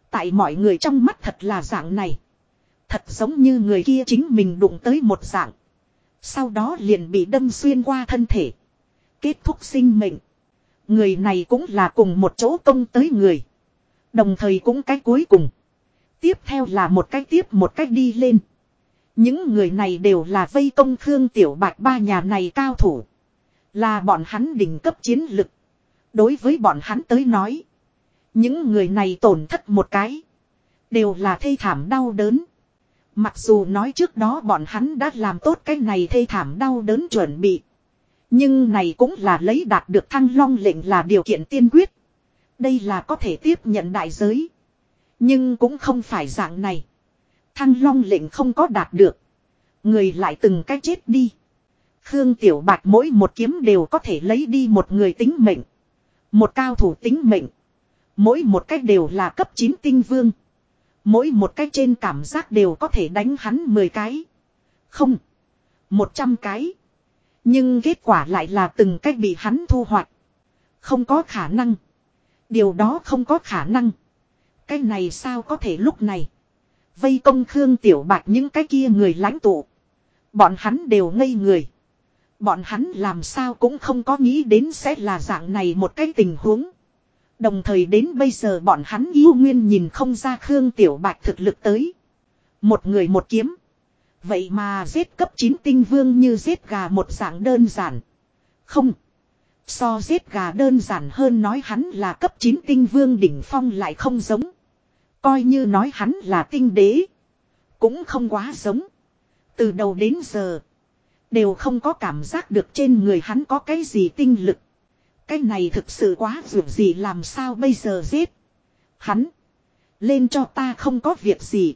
Tại mọi người trong mắt thật là dạng này. Thật giống như người kia chính mình đụng tới một dạng. Sau đó liền bị đâm xuyên qua thân thể. Kết thúc sinh mệnh. Người này cũng là cùng một chỗ công tới người. Đồng thời cũng cái cuối cùng. Tiếp theo là một cách tiếp một cách đi lên. Những người này đều là vây công Khương Tiểu Bạch ba nhà này cao thủ. Là bọn hắn đỉnh cấp chiến lực. Đối với bọn hắn tới nói. Những người này tổn thất một cái. Đều là thê thảm đau đớn. Mặc dù nói trước đó bọn hắn đã làm tốt cái này thê thảm đau đớn chuẩn bị. Nhưng này cũng là lấy đạt được thăng long lệnh là điều kiện tiên quyết. Đây là có thể tiếp nhận đại giới. Nhưng cũng không phải dạng này. Thăng long lệnh không có đạt được. Người lại từng cái chết đi. Khương Tiểu Bạch mỗi một kiếm đều có thể lấy đi một người tính mệnh. Một cao thủ tính mệnh. Mỗi một cách đều là cấp 9 tinh vương. Mỗi một cách trên cảm giác đều có thể đánh hắn 10 cái. Không. 100 cái. Nhưng kết quả lại là từng cách bị hắn thu hoạch. Không có khả năng. Điều đó không có khả năng. Cái này sao có thể lúc này. Vây công Khương Tiểu Bạch những cái kia người lãnh tụ. Bọn hắn đều ngây người. Bọn hắn làm sao cũng không có nghĩ đến sẽ là dạng này một cái tình huống. Đồng thời đến bây giờ bọn hắn yêu nguyên nhìn không ra Khương Tiểu Bạch thực lực tới. Một người một kiếm. Vậy mà giết cấp 9 tinh vương như giết gà một dạng đơn giản. Không. So giết gà đơn giản hơn nói hắn là cấp 9 tinh vương đỉnh phong lại không giống. Coi như nói hắn là tinh đế. Cũng không quá giống. Từ đầu đến giờ. Đều không có cảm giác được trên người hắn có cái gì tinh lực. Cái này thực sự quá vượt gì làm sao bây giờ giết. Hắn. Lên cho ta không có việc gì.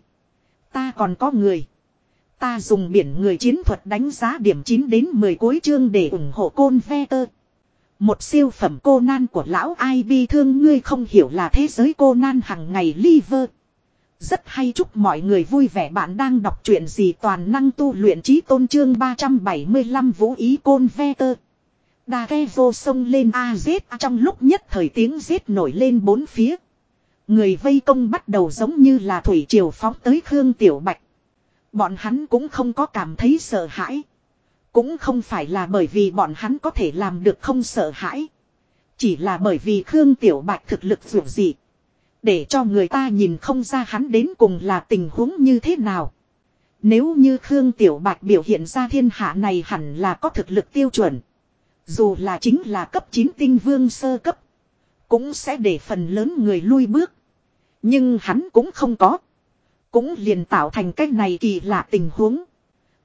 Ta còn có người. Ta dùng biển người chiến thuật đánh giá điểm 9 đến 10 cuối chương để ủng hộ côn ve tơ. Một siêu phẩm cô nan của lão ai bi thương ngươi không hiểu là thế giới cô nan hằng ngày liver. Rất hay chúc mọi người vui vẻ bạn đang đọc truyện gì toàn năng tu luyện trí tôn trương 375 vũ ý côn ve tơ. Đà ghe vô sông lên A trong lúc nhất thời tiếng giết nổi lên bốn phía. Người vây công bắt đầu giống như là thủy triều phóng tới Khương Tiểu Bạch. Bọn hắn cũng không có cảm thấy sợ hãi. Cũng không phải là bởi vì bọn hắn có thể làm được không sợ hãi. Chỉ là bởi vì Khương Tiểu Bạch thực lực dù gì. Để cho người ta nhìn không ra hắn đến cùng là tình huống như thế nào. Nếu như Khương Tiểu Bạch biểu hiện ra thiên hạ này hẳn là có thực lực tiêu chuẩn. Dù là chính là cấp 9 tinh vương sơ cấp. Cũng sẽ để phần lớn người lui bước. Nhưng hắn cũng không có. Cũng liền tạo thành cách này kỳ lạ tình huống.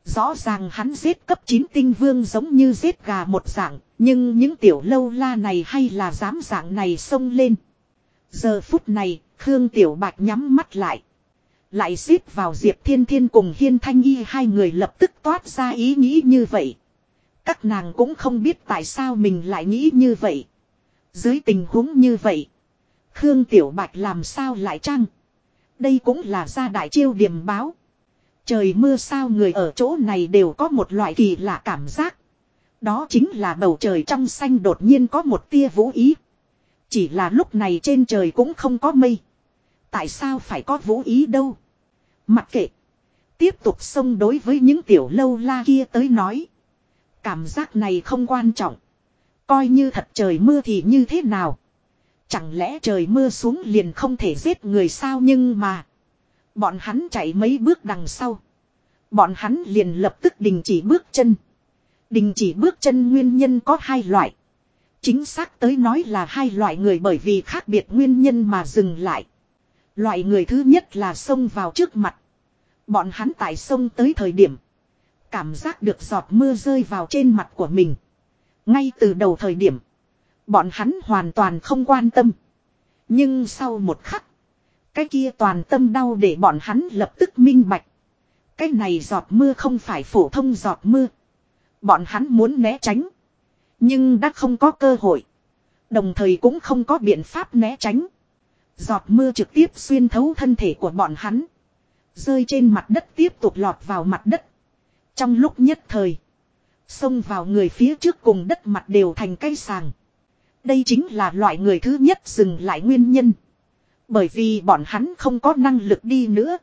Rõ ràng hắn giết cấp 9 tinh vương giống như giết gà một dạng. Nhưng những tiểu lâu la này hay là dám dạng này xông lên. Giờ phút này, Khương Tiểu Bạch nhắm mắt lại. Lại xếp vào Diệp Thiên Thiên cùng Hiên Thanh Y hai người lập tức toát ra ý nghĩ như vậy. Các nàng cũng không biết tại sao mình lại nghĩ như vậy. Dưới tình huống như vậy. Khương Tiểu Bạch làm sao lại chăng? Đây cũng là gia đại chiêu điểm báo. Trời mưa sao người ở chỗ này đều có một loại kỳ lạ cảm giác. Đó chính là bầu trời trong xanh đột nhiên có một tia vũ ý. Chỉ là lúc này trên trời cũng không có mây. Tại sao phải có vũ ý đâu? Mặc kệ. Tiếp tục xông đối với những tiểu lâu la kia tới nói. Cảm giác này không quan trọng. Coi như thật trời mưa thì như thế nào? Chẳng lẽ trời mưa xuống liền không thể giết người sao nhưng mà. Bọn hắn chạy mấy bước đằng sau. Bọn hắn liền lập tức đình chỉ bước chân. Đình chỉ bước chân nguyên nhân có hai loại. Chính xác tới nói là hai loại người bởi vì khác biệt nguyên nhân mà dừng lại. Loại người thứ nhất là xông vào trước mặt. Bọn hắn tại sông tới thời điểm. Cảm giác được giọt mưa rơi vào trên mặt của mình. Ngay từ đầu thời điểm. Bọn hắn hoàn toàn không quan tâm. Nhưng sau một khắc. Cái kia toàn tâm đau để bọn hắn lập tức minh bạch. Cái này giọt mưa không phải phổ thông giọt mưa. Bọn hắn muốn né tránh. Nhưng đã không có cơ hội. Đồng thời cũng không có biện pháp né tránh. Giọt mưa trực tiếp xuyên thấu thân thể của bọn hắn. Rơi trên mặt đất tiếp tục lọt vào mặt đất. Trong lúc nhất thời. Xông vào người phía trước cùng đất mặt đều thành cây sàng. Đây chính là loại người thứ nhất dừng lại nguyên nhân. Bởi vì bọn hắn không có năng lực đi nữa.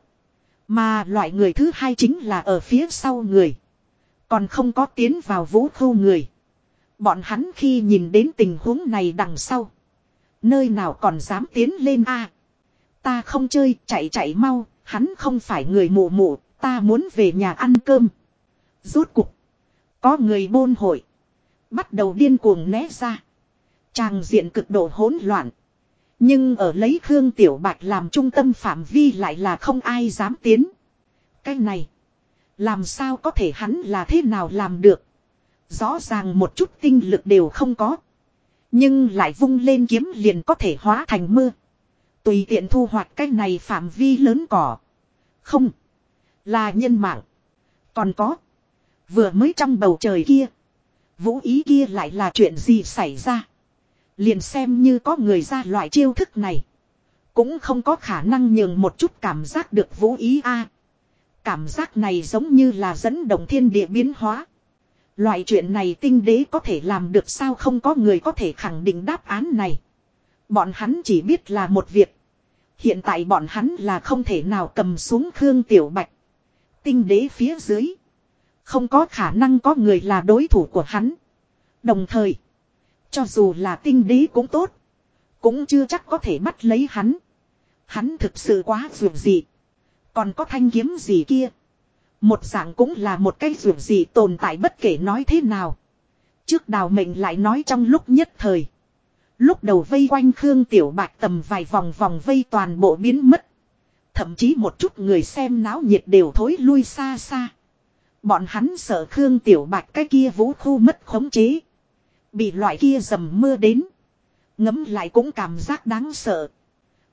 Mà loại người thứ hai chính là ở phía sau người. Còn không có tiến vào vũ khu người. Bọn hắn khi nhìn đến tình huống này đằng sau. Nơi nào còn dám tiến lên a Ta không chơi, chạy chạy mau, hắn không phải người mụ mụ, ta muốn về nhà ăn cơm. Rốt cục. Có người bôn hội. Bắt đầu điên cuồng né ra. Tràng diện cực độ hỗn loạn. Nhưng ở lấy Khương Tiểu Bạch làm trung tâm phạm vi lại là không ai dám tiến. Cái này. Làm sao có thể hắn là thế nào làm được. Rõ ràng một chút tinh lực đều không có. Nhưng lại vung lên kiếm liền có thể hóa thành mưa. Tùy tiện thu hoạch cái này phạm vi lớn cỏ. Không. Là nhân mạng. Còn có. Vừa mới trong bầu trời kia. Vũ ý kia lại là chuyện gì xảy ra. Liền xem như có người ra loại chiêu thức này. Cũng không có khả năng nhường một chút cảm giác được vũ ý a. Cảm giác này giống như là dẫn động thiên địa biến hóa. Loại chuyện này tinh đế có thể làm được sao không có người có thể khẳng định đáp án này. Bọn hắn chỉ biết là một việc. Hiện tại bọn hắn là không thể nào cầm xuống Khương Tiểu Bạch. Tinh đế phía dưới. Không có khả năng có người là đối thủ của hắn. Đồng thời. Cho dù là tinh đế cũng tốt. Cũng chưa chắc có thể bắt lấy hắn. Hắn thực sự quá vượt dị. Còn có thanh kiếm gì kia. Một dạng cũng là một cái vượt dị tồn tại bất kể nói thế nào. Trước đào mệnh lại nói trong lúc nhất thời. Lúc đầu vây quanh Khương Tiểu Bạch tầm vài vòng vòng vây toàn bộ biến mất. Thậm chí một chút người xem náo nhiệt đều thối lui xa xa. Bọn hắn sợ Khương Tiểu Bạch cái kia vũ khu mất khống chế. Bị loại kia dầm mưa đến. Ngấm lại cũng cảm giác đáng sợ.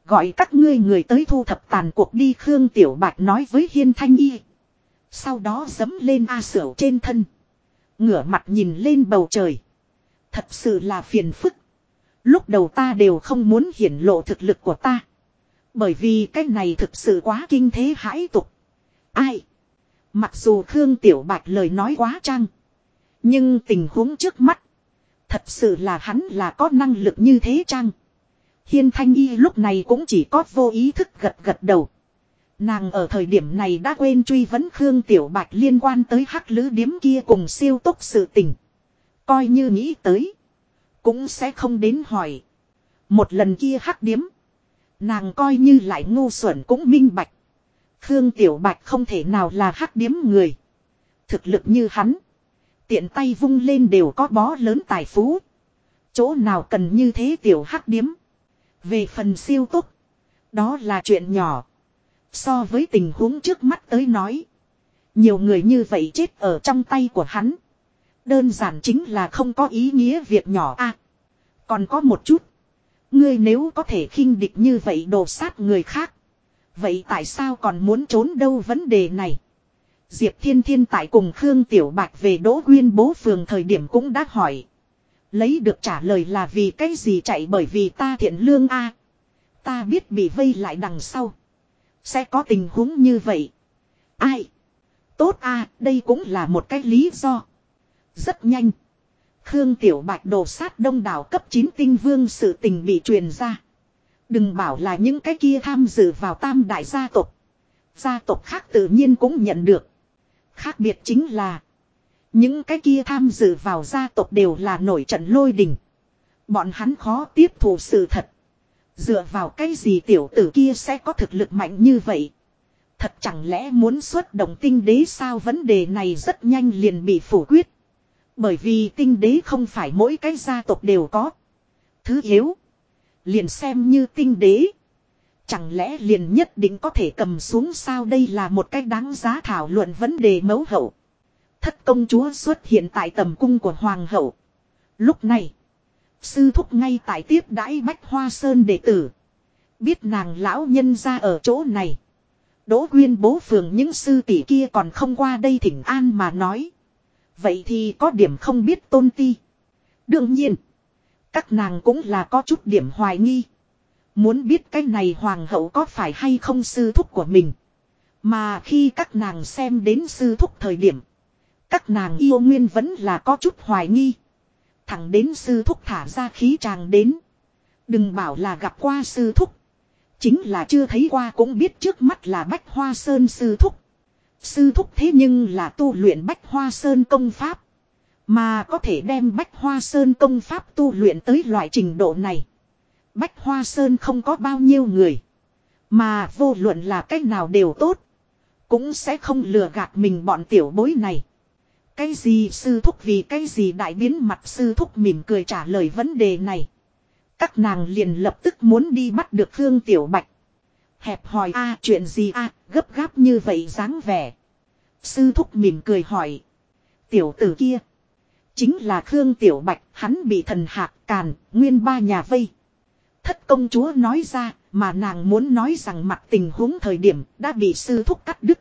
Gọi các ngươi người tới thu thập tàn cuộc đi Khương Tiểu Bạch nói với Hiên Thanh Y. Sau đó dấm lên A Sửu trên thân. Ngửa mặt nhìn lên bầu trời. Thật sự là phiền phức. Lúc đầu ta đều không muốn hiển lộ thực lực của ta. Bởi vì cái này thực sự quá kinh thế hãi tục. Ai? Mặc dù Khương Tiểu Bạch lời nói quá trăng. Nhưng tình huống trước mắt. Thật sự là hắn là có năng lực như thế chăng? Hiên Thanh Y lúc này cũng chỉ có vô ý thức gật gật đầu. Nàng ở thời điểm này đã quên truy vấn Khương Tiểu Bạch liên quan tới hắc lữ điếm kia cùng siêu tốc sự tình. Coi như nghĩ tới. Cũng sẽ không đến hỏi. Một lần kia hắc điếm. Nàng coi như lại ngu xuẩn cũng minh bạch. Khương Tiểu Bạch không thể nào là hắc điếm người. Thực lực như hắn. Tiện tay vung lên đều có bó lớn tài phú. Chỗ nào cần như thế tiểu hắc điếm. Về phần siêu túc. Đó là chuyện nhỏ. So với tình huống trước mắt tới nói. Nhiều người như vậy chết ở trong tay của hắn. Đơn giản chính là không có ý nghĩa việc nhỏ a. còn có một chút. Ngươi nếu có thể khinh địch như vậy đồ sát người khác. Vậy tại sao còn muốn trốn đâu vấn đề này? Diệp Thiên Thiên tại cùng Khương Tiểu Bạch về Đỗ Quyên bố phường thời điểm cũng đã hỏi. Lấy được trả lời là vì cái gì chạy bởi vì ta thiện lương a Ta biết bị vây lại đằng sau. Sẽ có tình huống như vậy. Ai? Tốt a, đây cũng là một cái lý do. Rất nhanh. Khương Tiểu Bạch đổ sát đông đảo cấp 9 tinh vương sự tình bị truyền ra. Đừng bảo là những cái kia tham dự vào tam đại gia tộc. Gia tộc khác tự nhiên cũng nhận được. Khác biệt chính là. Những cái kia tham dự vào gia tộc đều là nổi trận lôi đình. Bọn hắn khó tiếp thu sự thật. Dựa vào cái gì tiểu tử kia sẽ có thực lực mạnh như vậy. Thật chẳng lẽ muốn xuất động tinh đế sao vấn đề này rất nhanh liền bị phủ quyết. Bởi vì tinh đế không phải mỗi cái gia tộc đều có. Thứ yếu. Liền xem như tinh đế. Chẳng lẽ liền nhất định có thể cầm xuống sao đây là một cách đáng giá thảo luận vấn đề mấu hậu. Thất công chúa xuất hiện tại tầm cung của hoàng hậu. Lúc này. Sư thúc ngay tại tiếp đãi bách hoa sơn đệ tử. Biết nàng lão nhân ra ở chỗ này. Đỗ quyên bố phường những sư tỷ kia còn không qua đây thỉnh an mà nói. Vậy thì có điểm không biết tôn ti. Đương nhiên. Các nàng cũng là có chút điểm hoài nghi. Muốn biết cái này hoàng hậu có phải hay không sư thúc của mình. Mà khi các nàng xem đến sư thúc thời điểm. Các nàng yêu nguyên vẫn là có chút hoài nghi. Thẳng đến sư thúc thả ra khí tràng đến. Đừng bảo là gặp qua sư thúc. Chính là chưa thấy qua cũng biết trước mắt là bách hoa sơn sư thúc. Sư thúc thế nhưng là tu luyện bách hoa sơn công pháp. Mà có thể đem bách hoa sơn công pháp tu luyện tới loại trình độ này. Bách hoa sơn không có bao nhiêu người. Mà vô luận là cách nào đều tốt. Cũng sẽ không lừa gạt mình bọn tiểu bối này. Cái gì sư thúc vì cái gì đại biến mặt sư thúc mỉm cười trả lời vấn đề này. Các nàng liền lập tức muốn đi bắt được Khương Tiểu Bạch. Hẹp hỏi a chuyện gì a gấp gáp như vậy dáng vẻ. Sư thúc mỉm cười hỏi. Tiểu tử kia. Chính là Khương Tiểu Bạch, hắn bị thần hạc càn, nguyên ba nhà vây. Thất công chúa nói ra, mà nàng muốn nói rằng mặt tình huống thời điểm đã bị sư thúc cắt đứt.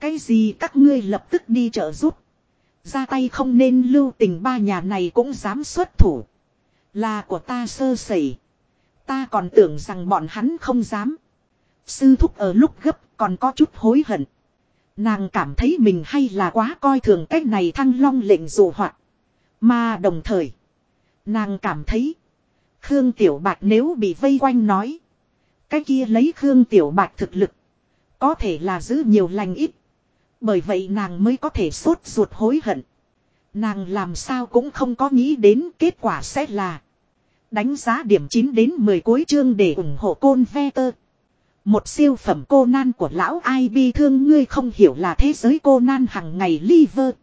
Cái gì các ngươi lập tức đi trợ giúp. Ra tay không nên lưu tình ba nhà này cũng dám xuất thủ. Là của ta sơ sẩy. Ta còn tưởng rằng bọn hắn không dám. Sư thúc ở lúc gấp còn có chút hối hận. Nàng cảm thấy mình hay là quá coi thường cách này thăng long lệnh dụ hoạt. Mà đồng thời. Nàng cảm thấy. Khương Tiểu Bạch nếu bị vây quanh nói. Cái kia lấy Khương Tiểu Bạch thực lực. Có thể là giữ nhiều lành ít. Bởi vậy nàng mới có thể sốt ruột hối hận. Nàng làm sao cũng không có nghĩ đến kết quả sẽ là. Đánh giá điểm 9 đến 10 cuối chương để ủng hộ côn ve tơ. Một siêu phẩm cô nan của lão ai bi thương, ngươi không hiểu là thế giới cô nan hằng ngày liver.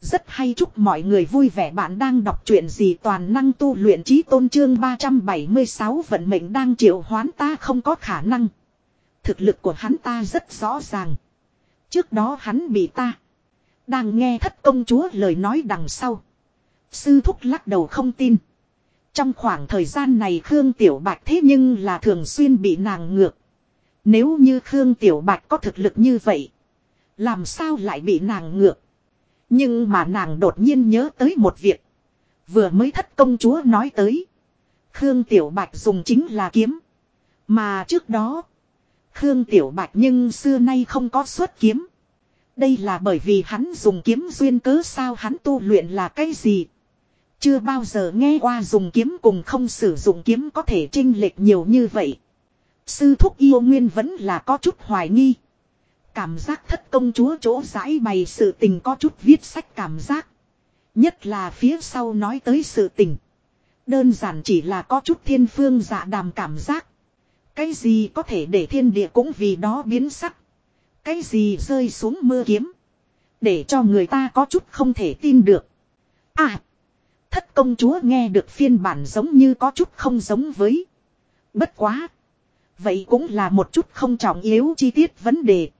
Rất hay chúc mọi người vui vẻ bạn đang đọc truyện gì toàn năng tu luyện trí tôn trương 376 vận mệnh đang triệu hoán ta, không có khả năng. Thực lực của hắn ta rất rõ ràng. Trước đó hắn bị ta. Đang nghe thất công chúa lời nói đằng sau. Sư thúc lắc đầu không tin. Trong khoảng thời gian này Khương Tiểu Bạch thế nhưng là thường xuyên bị nàng ngược. Nếu như Khương Tiểu Bạch có thực lực như vậy. Làm sao lại bị nàng ngược. Nhưng mà nàng đột nhiên nhớ tới một việc. Vừa mới thất công chúa nói tới. Khương Tiểu Bạch dùng chính là kiếm. Mà trước đó. Khương Tiểu Bạch nhưng xưa nay không có xuất kiếm. Đây là bởi vì hắn dùng kiếm duyên cớ sao hắn tu luyện là cái gì. Chưa bao giờ nghe qua dùng kiếm cùng không sử dụng kiếm có thể trinh lệch nhiều như vậy. Sư thúc yêu nguyên vẫn là có chút hoài nghi. Cảm giác thất công chúa chỗ giải bày sự tình có chút viết sách cảm giác. Nhất là phía sau nói tới sự tình. Đơn giản chỉ là có chút thiên phương dạ đàm cảm giác. Cái gì có thể để thiên địa cũng vì đó biến sắc. Cái gì rơi xuống mưa kiếm. Để cho người ta có chút không thể tin được. À. Thất công chúa nghe được phiên bản giống như có chút không giống với. Bất quá. Vậy cũng là một chút không trọng yếu chi tiết vấn đề.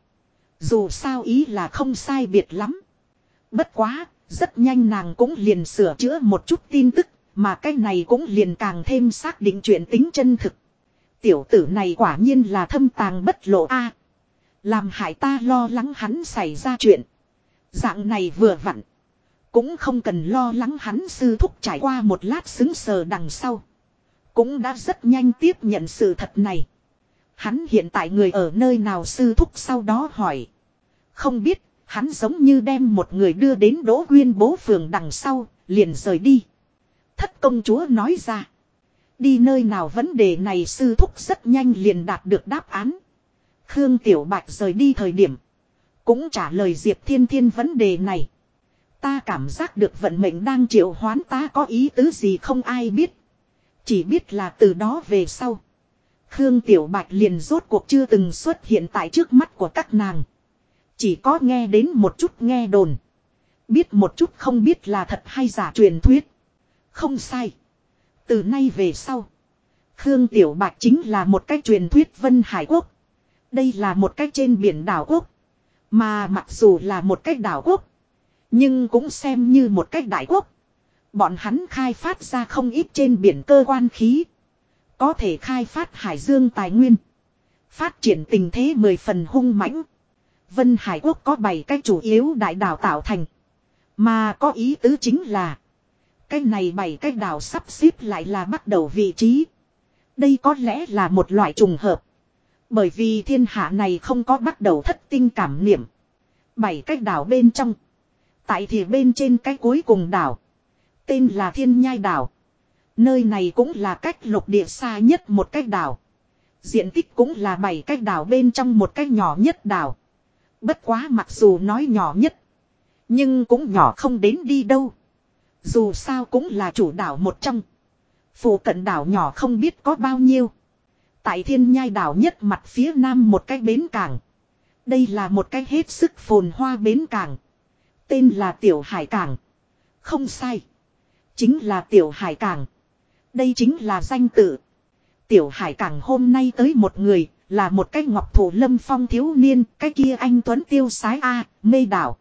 Dù sao ý là không sai biệt lắm. Bất quá, rất nhanh nàng cũng liền sửa chữa một chút tin tức, mà cái này cũng liền càng thêm xác định chuyện tính chân thực. Tiểu tử này quả nhiên là thâm tàng bất lộ a Làm hại ta lo lắng hắn xảy ra chuyện. Dạng này vừa vặn. Cũng không cần lo lắng hắn sư thúc trải qua một lát xứng sờ đằng sau. Cũng đã rất nhanh tiếp nhận sự thật này. Hắn hiện tại người ở nơi nào sư thúc sau đó hỏi. Không biết, Hắn giống như đem một người đưa đến Đỗ Quyên bố phường đằng sau, liền rời đi. Thất công chúa nói ra. Đi nơi nào vấn đề này sư thúc rất nhanh liền đạt được đáp án. Khương Tiểu Bạch rời đi thời điểm. Cũng trả lời Diệp Thiên Thiên vấn đề này. Ta cảm giác được vận mệnh đang triệu hoán ta có ý tứ gì không ai biết. Chỉ biết là từ đó về sau. Khương Tiểu Bạch liền rốt cuộc chưa từng xuất hiện tại trước mắt của các nàng. Chỉ có nghe đến một chút nghe đồn. Biết một chút không biết là thật hay giả truyền thuyết. Không sai. Từ nay về sau. Khương Tiểu Bạch chính là một cái truyền thuyết Vân Hải Quốc. Đây là một cái trên biển đảo quốc. Mà mặc dù là một cái đảo quốc. Nhưng cũng xem như một cái đại quốc. Bọn hắn khai phát ra không ít trên biển cơ quan khí. Có thể khai phát hải dương tài nguyên. Phát triển tình thế mười phần hung mãnh. Vân Hải Quốc có 7 cái chủ yếu đại đảo tạo thành. Mà có ý tứ chính là. Cái này 7 cái đảo sắp xếp lại là bắt đầu vị trí. Đây có lẽ là một loại trùng hợp. Bởi vì thiên hạ này không có bắt đầu thất tinh cảm niệm. Bảy cái đảo bên trong. Tại thì bên trên cái cuối cùng đảo. Tên là Thiên Nhai Đảo. Nơi này cũng là cách lục địa xa nhất một cách đảo. Diện tích cũng là bảy cách đảo bên trong một cách nhỏ nhất đảo. Bất quá mặc dù nói nhỏ nhất. Nhưng cũng nhỏ không đến đi đâu. Dù sao cũng là chủ đảo một trong. Phủ cận đảo nhỏ không biết có bao nhiêu. Tại thiên nhai đảo nhất mặt phía nam một cái bến cảng. Đây là một cái hết sức phồn hoa bến cảng. Tên là Tiểu Hải Cảng. Không sai. Chính là Tiểu Hải Cảng. Đây chính là danh tự. Tiểu Hải Cảng hôm nay tới một người, là một cái ngọc thủ lâm phong thiếu niên, cái kia anh Tuấn tiêu sái A, mê đảo.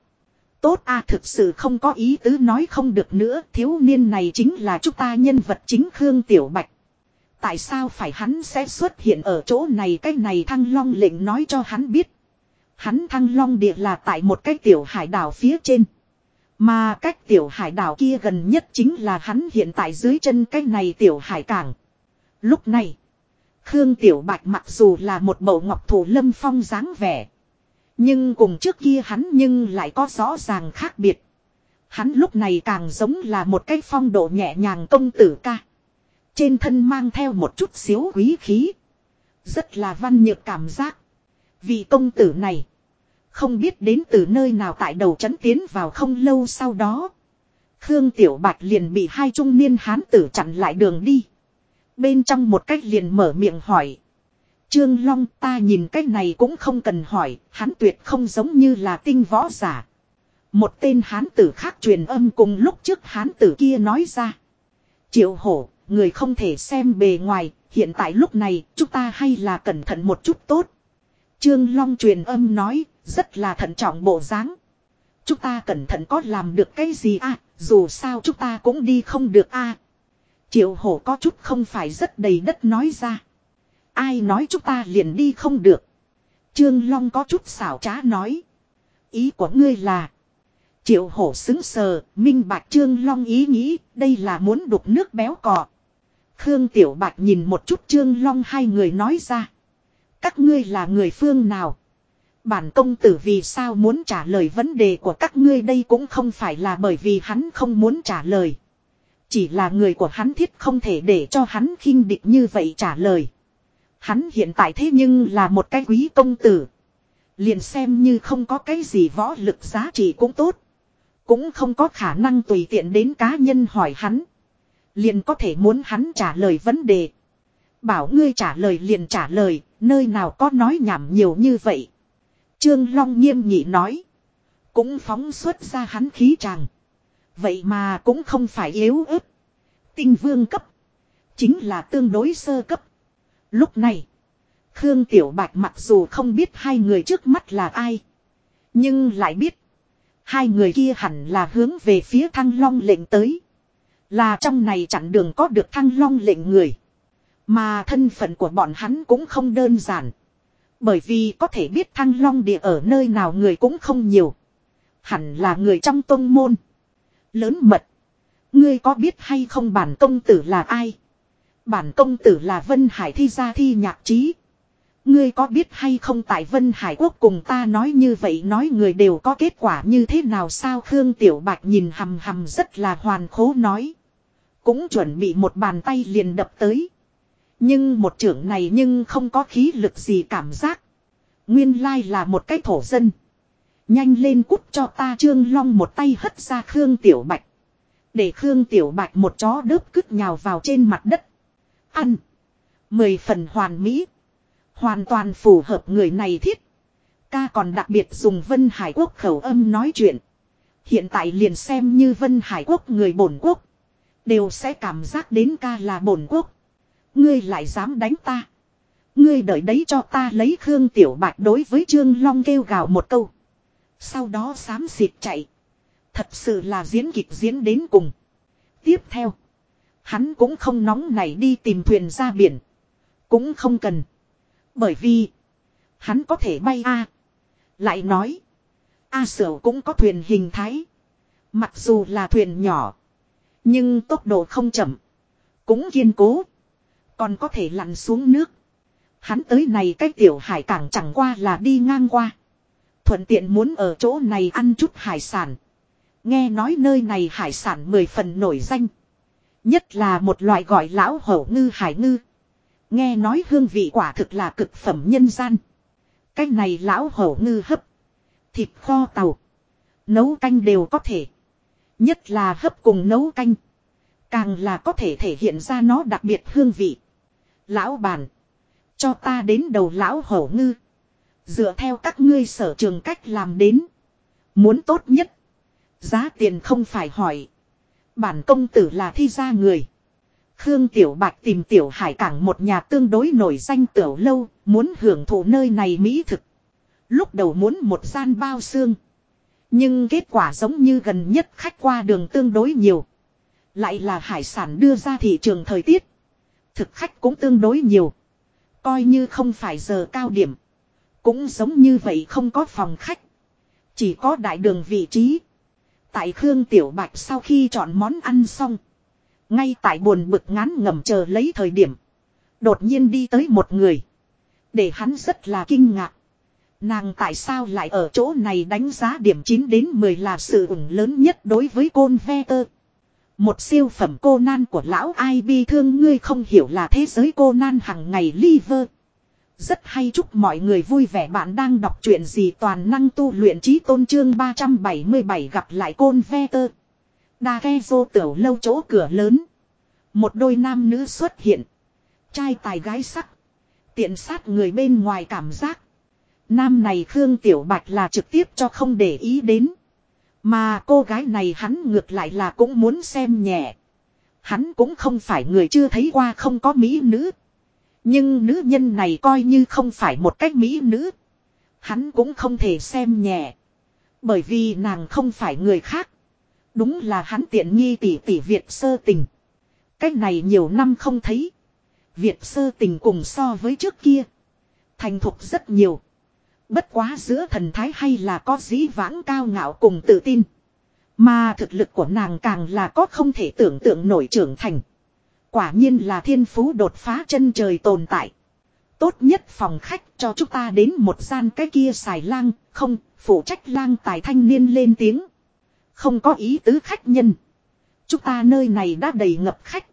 Tốt A thực sự không có ý tứ nói không được nữa, thiếu niên này chính là chúng ta nhân vật chính Khương Tiểu Bạch. Tại sao phải hắn sẽ xuất hiện ở chỗ này cái này thăng long lệnh nói cho hắn biết. Hắn thăng long địa là tại một cái tiểu hải đảo phía trên. Mà cách tiểu hải đảo kia gần nhất chính là hắn hiện tại dưới chân cái này tiểu hải cảng. Lúc này, Khương Tiểu Bạch mặc dù là một bầu ngọc thủ lâm phong dáng vẻ. Nhưng cùng trước kia hắn nhưng lại có rõ ràng khác biệt. Hắn lúc này càng giống là một cái phong độ nhẹ nhàng công tử ca. Trên thân mang theo một chút xíu quý khí. Rất là văn nhược cảm giác. Vì công tử này. Không biết đến từ nơi nào tại đầu chấn tiến vào không lâu sau đó. Khương Tiểu Bạch liền bị hai trung niên hán tử chặn lại đường đi. Bên trong một cách liền mở miệng hỏi. Trương Long ta nhìn cách này cũng không cần hỏi, hắn tuyệt không giống như là tinh võ giả. Một tên hán tử khác truyền âm cùng lúc trước hán tử kia nói ra. Triệu hổ, người không thể xem bề ngoài, hiện tại lúc này chúng ta hay là cẩn thận một chút tốt. Trương Long truyền âm nói, rất là thận trọng bộ dáng. Chúng ta cẩn thận có làm được cái gì à, dù sao chúng ta cũng đi không được a. À. Triệu hổ có chút không phải rất đầy đất nói ra. Ai nói chúng ta liền đi không được. Trương Long có chút xảo trá nói. Ý của ngươi là. Triệu hổ xứng sờ, minh bạch Trương Long ý nghĩ, đây là muốn đục nước béo cò. Khương Tiểu Bạch nhìn một chút Trương Long hai người nói ra. Các ngươi là người phương nào? Bản công tử vì sao muốn trả lời vấn đề của các ngươi đây cũng không phải là bởi vì hắn không muốn trả lời. Chỉ là người của hắn thiết không thể để cho hắn khinh địch như vậy trả lời. Hắn hiện tại thế nhưng là một cái quý công tử. Liền xem như không có cái gì võ lực giá trị cũng tốt. Cũng không có khả năng tùy tiện đến cá nhân hỏi hắn. Liền có thể muốn hắn trả lời vấn đề. Bảo ngươi trả lời liền trả lời, nơi nào có nói nhảm nhiều như vậy. Trương Long nghiêm nghị nói. Cũng phóng xuất ra hắn khí tràng. Vậy mà cũng không phải yếu ớt. Tinh vương cấp. Chính là tương đối sơ cấp. Lúc này. Khương Tiểu Bạch mặc dù không biết hai người trước mắt là ai. Nhưng lại biết. Hai người kia hẳn là hướng về phía thăng long lệnh tới. Là trong này chặn đường có được thăng long lệnh người. Mà thân phận của bọn hắn cũng không đơn giản. Bởi vì có thể biết thăng long địa ở nơi nào người cũng không nhiều. Hẳn là người trong tôn môn. Lớn mật. Ngươi có biết hay không bản công tử là ai? Bản công tử là Vân Hải thi gia thi nhạc trí. Ngươi có biết hay không tại Vân Hải Quốc cùng ta nói như vậy nói người đều có kết quả như thế nào sao Khương Tiểu Bạch nhìn hầm hầm rất là hoàn khố nói. Cũng chuẩn bị một bàn tay liền đập tới. Nhưng một trưởng này nhưng không có khí lực gì cảm giác. Nguyên lai là một cái thổ dân. Nhanh lên cút cho ta Trương Long một tay hất ra Khương Tiểu Bạch. Để Khương Tiểu Bạch một chó đớp cứt nhào vào trên mặt đất. Ăn. Mười phần hoàn mỹ. Hoàn toàn phù hợp người này thiết. Ca còn đặc biệt dùng Vân Hải Quốc khẩu âm nói chuyện. Hiện tại liền xem như Vân Hải Quốc người bổn quốc. Đều sẽ cảm giác đến ca là bổn quốc. Ngươi lại dám đánh ta. Ngươi đợi đấy cho ta lấy Khương Tiểu Bạch đối với Trương Long kêu gào một câu. Sau đó xám xịt chạy. Thật sự là diễn kịch diễn đến cùng. Tiếp theo. Hắn cũng không nóng nảy đi tìm thuyền ra biển. Cũng không cần. Bởi vì. Hắn có thể bay A. Lại nói. A sở cũng có thuyền hình thái. Mặc dù là thuyền nhỏ. Nhưng tốc độ không chậm. Cũng kiên cố. Còn có thể lặn xuống nước. Hắn tới này cách tiểu hải cảng chẳng qua là đi ngang qua. Thuận tiện muốn ở chỗ này ăn chút hải sản. Nghe nói nơi này hải sản mười phần nổi danh. Nhất là một loại gọi lão hổ ngư hải ngư. Nghe nói hương vị quả thực là cực phẩm nhân gian. Cái này lão hổ ngư hấp. Thịt kho tàu. Nấu canh đều có thể. Nhất là hấp cùng nấu canh. Càng là có thể thể hiện ra nó đặc biệt hương vị. Lão bàn. Cho ta đến đầu lão hổ ngư. Dựa theo các ngươi sở trường cách làm đến. Muốn tốt nhất. Giá tiền không phải hỏi. Bản công tử là thi ra người. Khương Tiểu Bạch tìm Tiểu Hải Cảng một nhà tương đối nổi danh tiểu lâu, muốn hưởng thụ nơi này mỹ thực. Lúc đầu muốn một gian bao xương. Nhưng kết quả giống như gần nhất khách qua đường tương đối nhiều. Lại là hải sản đưa ra thị trường thời tiết. Thực khách cũng tương đối nhiều. Coi như không phải giờ cao điểm. Cũng giống như vậy không có phòng khách. Chỉ có đại đường vị trí. Tại Khương Tiểu Bạch sau khi chọn món ăn xong. Ngay tại buồn bực ngán ngẩm chờ lấy thời điểm. Đột nhiên đi tới một người. Để hắn rất là kinh ngạc. Nàng tại sao lại ở chỗ này đánh giá điểm 9 đến 10 là sự ủng lớn nhất đối với côn ve tơ. Một siêu phẩm cô nan của lão ai bi thương ngươi không hiểu là thế giới cô nan hằng ngày liver. Rất hay, chúc mọi người vui vẻ bạn đang đọc truyện gì toàn năng tu luyện trí tôn trương 377 gặp lại côn ve tơ. Đa ghe vô tiểu lâu chỗ cửa lớn. Một đôi nam nữ xuất hiện. Trai tài gái sắc. Tiện sát người bên ngoài cảm giác. Nam này Khương Tiểu Bạch là trực tiếp cho không để ý đến. Mà cô gái này hắn ngược lại là cũng muốn xem nhẹ. Hắn cũng không phải người chưa thấy qua không có mỹ nữ. Nhưng nữ nhân này coi như không phải một cách mỹ nữ. Hắn cũng không thể xem nhẹ. Bởi vì nàng không phải người khác. Đúng là hắn tiện nghi tỷ tỷ Việt sơ tình. Cách này nhiều năm không thấy. Việt sơ tình cùng so với trước kia. Thành thục rất nhiều. Bất quá giữa thần thái hay là có dĩ vãng cao ngạo cùng tự tin. Mà thực lực của nàng càng là có không thể tưởng tượng nổi trưởng thành. Quả nhiên là thiên phú đột phá chân trời tồn tại. Tốt nhất phòng khách cho chúng ta đến một gian cái kia xài lang, không, phụ trách lang tài thanh niên lên tiếng. Không có ý tứ khách nhân. Chúng ta nơi này đã đầy ngập khách.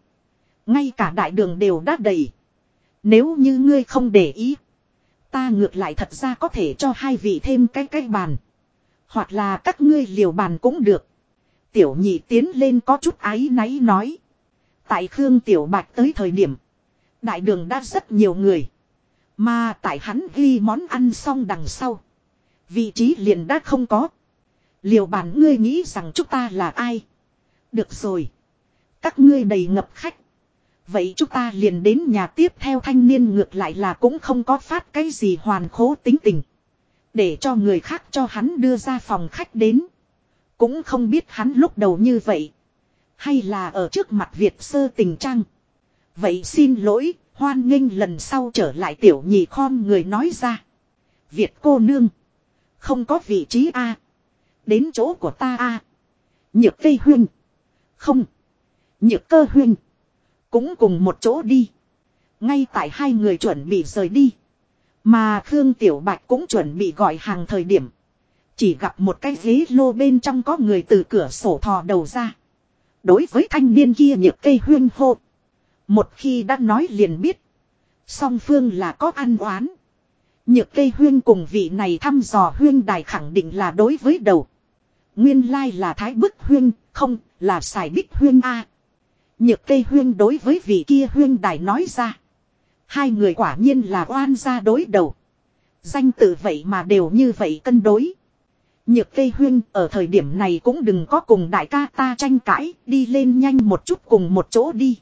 Ngay cả đại đường đều đã đầy. Nếu như ngươi không để ý. Ta ngược lại thật ra có thể cho hai vị thêm cái cái bàn. Hoặc là các ngươi liều bàn cũng được. Tiểu nhị tiến lên có chút ái náy nói. Tại Khương Tiểu Bạch tới thời điểm. Đại đường đã rất nhiều người. Mà tại hắn ghi món ăn xong đằng sau. Vị trí liền đã không có. Liều bàn ngươi nghĩ rằng chúng ta là ai? Được rồi. Các ngươi đầy ngập khách. Vậy chúng ta liền đến nhà tiếp theo thanh niên ngược lại là cũng không có phát cái gì hoàn khố tính tình. Để cho người khác cho hắn đưa ra phòng khách đến. Cũng không biết hắn lúc đầu như vậy. Hay là ở trước mặt Việt sơ tình trang. Vậy xin lỗi, hoan nghênh lần sau trở lại tiểu nhị khom người nói ra. Việt cô nương. Không có vị trí A. Đến chỗ của ta A. Nhược cây huynh. Không. Nhược cơ huynh. Cũng cùng một chỗ đi. Ngay tại hai người chuẩn bị rời đi. Mà Khương Tiểu Bạch cũng chuẩn bị gọi hàng thời điểm. Chỉ gặp một cái ghế lô bên trong có người từ cửa sổ thò đầu ra. Đối với thanh niên kia nhược cây huyên hộ. Một khi đã nói liền biết. Song phương là có ăn oán. Nhược cây huyên cùng vị này thăm dò huyên đài khẳng định là đối với đầu. Nguyên lai là thái bức huyên, không, là xài bích huyên A. Nhược cây huyên đối với vị kia huyên đài nói ra. Hai người quả nhiên là oan gia đối đầu. Danh tự vậy mà đều như vậy cân đối. Nhược cây huyên ở thời điểm này cũng đừng có cùng đại ca ta tranh cãi, đi lên nhanh một chút cùng một chỗ đi.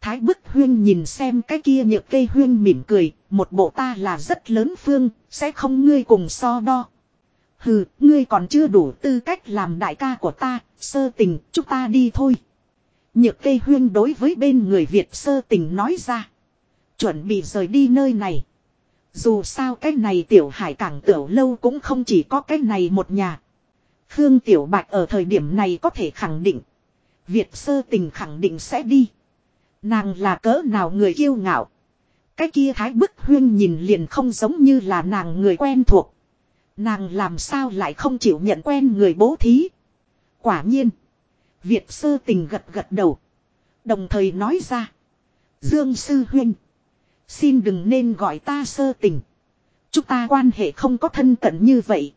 Thái bức huyên nhìn xem cái kia nhược cây huyên mỉm cười, một bộ ta là rất lớn phương, sẽ không ngươi cùng so đo. Hừ, ngươi còn chưa đủ tư cách làm đại ca của ta, sơ tình, chúng ta đi thôi. Nhược cây huyên đối với bên người Việt sơ tình nói ra. Chuẩn bị rời đi nơi này. Dù sao cái này tiểu hải cảng tiểu lâu cũng không chỉ có cái này một nhà. Khương Tiểu Bạch ở thời điểm này có thể khẳng định. Việt sơ tình khẳng định sẽ đi. Nàng là cỡ nào người kiêu ngạo. Cái kia thái bức huyên nhìn liền không giống như là nàng người quen thuộc. Nàng làm sao lại không chịu nhận quen người bố thí. Quả nhiên. Việt sơ tình gật gật đầu. Đồng thời nói ra. Dương sư huynh. Xin đừng nên gọi ta sơ tình. Chúng ta quan hệ không có thân cận như vậy.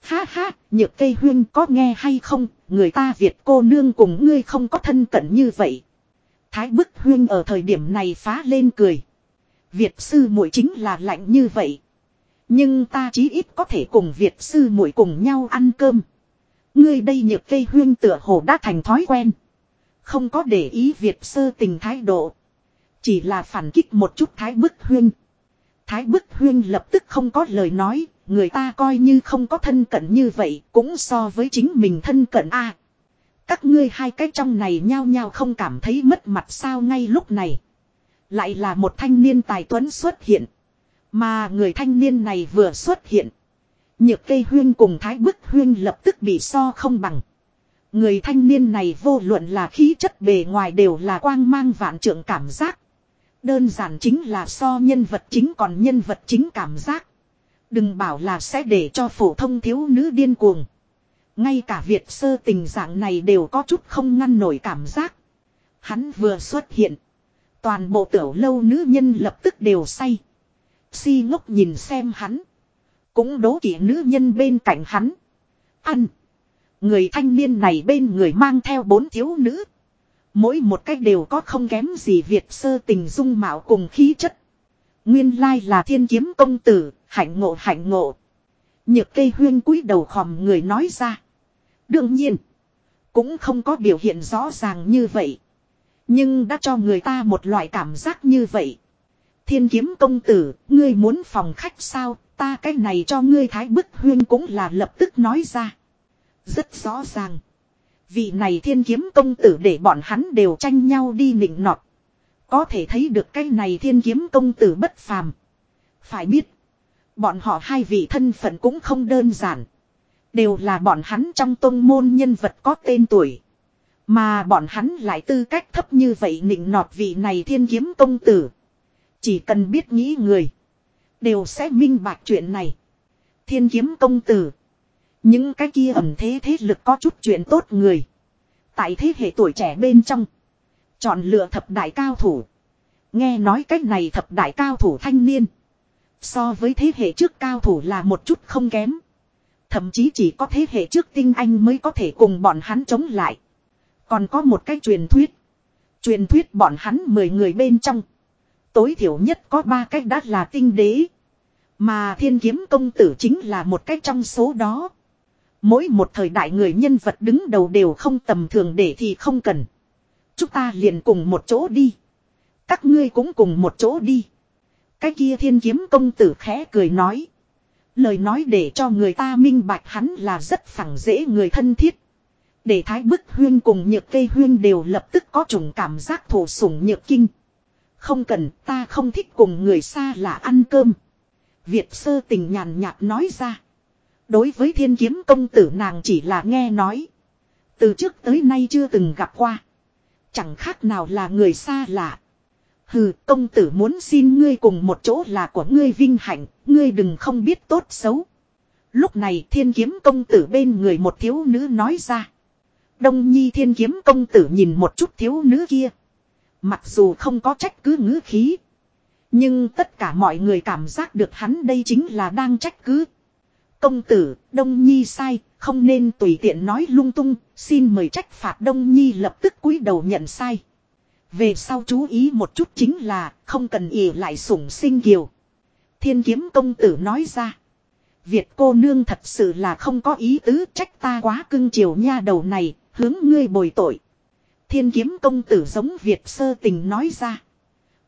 Ha ha, nhược cây huyên có nghe hay không, người ta Việt cô nương cùng ngươi không có thân cận như vậy. Thái bức huyên ở thời điểm này phá lên cười. Việt sư muội chính là lạnh như vậy. Nhưng ta chí ít có thể cùng Việt sư muội cùng nhau ăn cơm. Ngươi đây nhược cây huyên tựa hồ đã thành thói quen. Không có để ý Việt sơ tình thái độ. Chỉ là phản kích một chút thái bức huyên. Thái bức huyên lập tức không có lời nói, người ta coi như không có thân cận như vậy, cũng so với chính mình thân cận a. các ngươi hai cái trong này nhao nhao không cảm thấy mất mặt sao ngay lúc này. Lại là một thanh niên tài tuấn xuất hiện. Mà người thanh niên này vừa xuất hiện. Nhược cây huyên cùng thái bức huyên lập tức bị so không bằng. Người thanh niên này vô luận là khí chất bề ngoài đều là quang mang vạn trượng cảm giác. Đơn giản chính là so nhân vật chính còn nhân vật chính cảm giác. Đừng bảo là sẽ để cho phổ thông thiếu nữ điên cuồng. Ngay cả Việt sơ tình dạng này đều có chút không ngăn nổi cảm giác. Hắn vừa xuất hiện. Toàn bộ tiểu lâu nữ nhân lập tức đều say. Si ngốc nhìn xem hắn. Cũng đố kỵ nữ nhân bên cạnh hắn. Ăn. Người thanh niên này bên người mang theo bốn thiếu nữ. Mỗi một cách đều có không kém gì Việt sơ tình dung mạo cùng khí chất. Nguyên lai là thiên kiếm công tử, hạnh ngộ hạnh ngộ. Nhược cây huyên cúi đầu khòm người nói ra. Đương nhiên, cũng không có biểu hiện rõ ràng như vậy. Nhưng đã cho người ta một loại cảm giác như vậy. Thiên kiếm công tử, ngươi muốn phòng khách sao, ta cái này cho ngươi thái bức huyên cũng là lập tức nói ra. Rất rõ ràng. Vị này thiên kiếm công tử để bọn hắn đều tranh nhau đi nịnh nọt. Có thể thấy được cái này thiên kiếm công tử bất phàm. Phải biết. Bọn họ hai vị thân phận cũng không đơn giản. Đều là bọn hắn trong tôn môn nhân vật có tên tuổi. Mà bọn hắn lại tư cách thấp như vậy nịnh nọt vị này thiên kiếm công tử. Chỉ cần biết nghĩ người. Đều sẽ minh bạch chuyện này. Thiên kiếm công tử. Những cái kia ẩm thế thế lực có chút chuyện tốt người. Tại thế hệ tuổi trẻ bên trong. Chọn lựa thập đại cao thủ. Nghe nói cách này thập đại cao thủ thanh niên. So với thế hệ trước cao thủ là một chút không kém. Thậm chí chỉ có thế hệ trước tinh anh mới có thể cùng bọn hắn chống lại. Còn có một cái truyền thuyết. Truyền thuyết bọn hắn 10 người bên trong. Tối thiểu nhất có ba cách đã là tinh đế. Mà thiên kiếm công tử chính là một cách trong số đó. Mỗi một thời đại người nhân vật đứng đầu đều không tầm thường để thì không cần. Chúng ta liền cùng một chỗ đi. Các ngươi cũng cùng một chỗ đi. Cái kia thiên kiếm công tử khẽ cười nói. Lời nói để cho người ta minh bạch hắn là rất phẳng dễ người thân thiết. Để thái bức huyên cùng nhược cây huyên đều lập tức có chủng cảm giác thổ sủng nhược kinh. Không cần, ta không thích cùng người xa là ăn cơm. Việt sơ tình nhàn nhạt nói ra. Đối với thiên kiếm công tử nàng chỉ là nghe nói. Từ trước tới nay chưa từng gặp qua. Chẳng khác nào là người xa lạ. Hừ, công tử muốn xin ngươi cùng một chỗ là của ngươi vinh hạnh, ngươi đừng không biết tốt xấu. Lúc này thiên kiếm công tử bên người một thiếu nữ nói ra. Đông nhi thiên kiếm công tử nhìn một chút thiếu nữ kia. Mặc dù không có trách cứ ngữ khí. Nhưng tất cả mọi người cảm giác được hắn đây chính là đang trách cứ. Công tử, Đông Nhi sai, không nên tùy tiện nói lung tung, xin mời trách phạt Đông Nhi lập tức cúi đầu nhận sai. Về sau chú ý một chút chính là, không cần ỉ lại sủng sinh kiều. Thiên kiếm công tử nói ra. Việt cô nương thật sự là không có ý tứ trách ta quá cưng chiều nha đầu này, hướng ngươi bồi tội. Thiên kiếm công tử giống Việt sơ tình nói ra.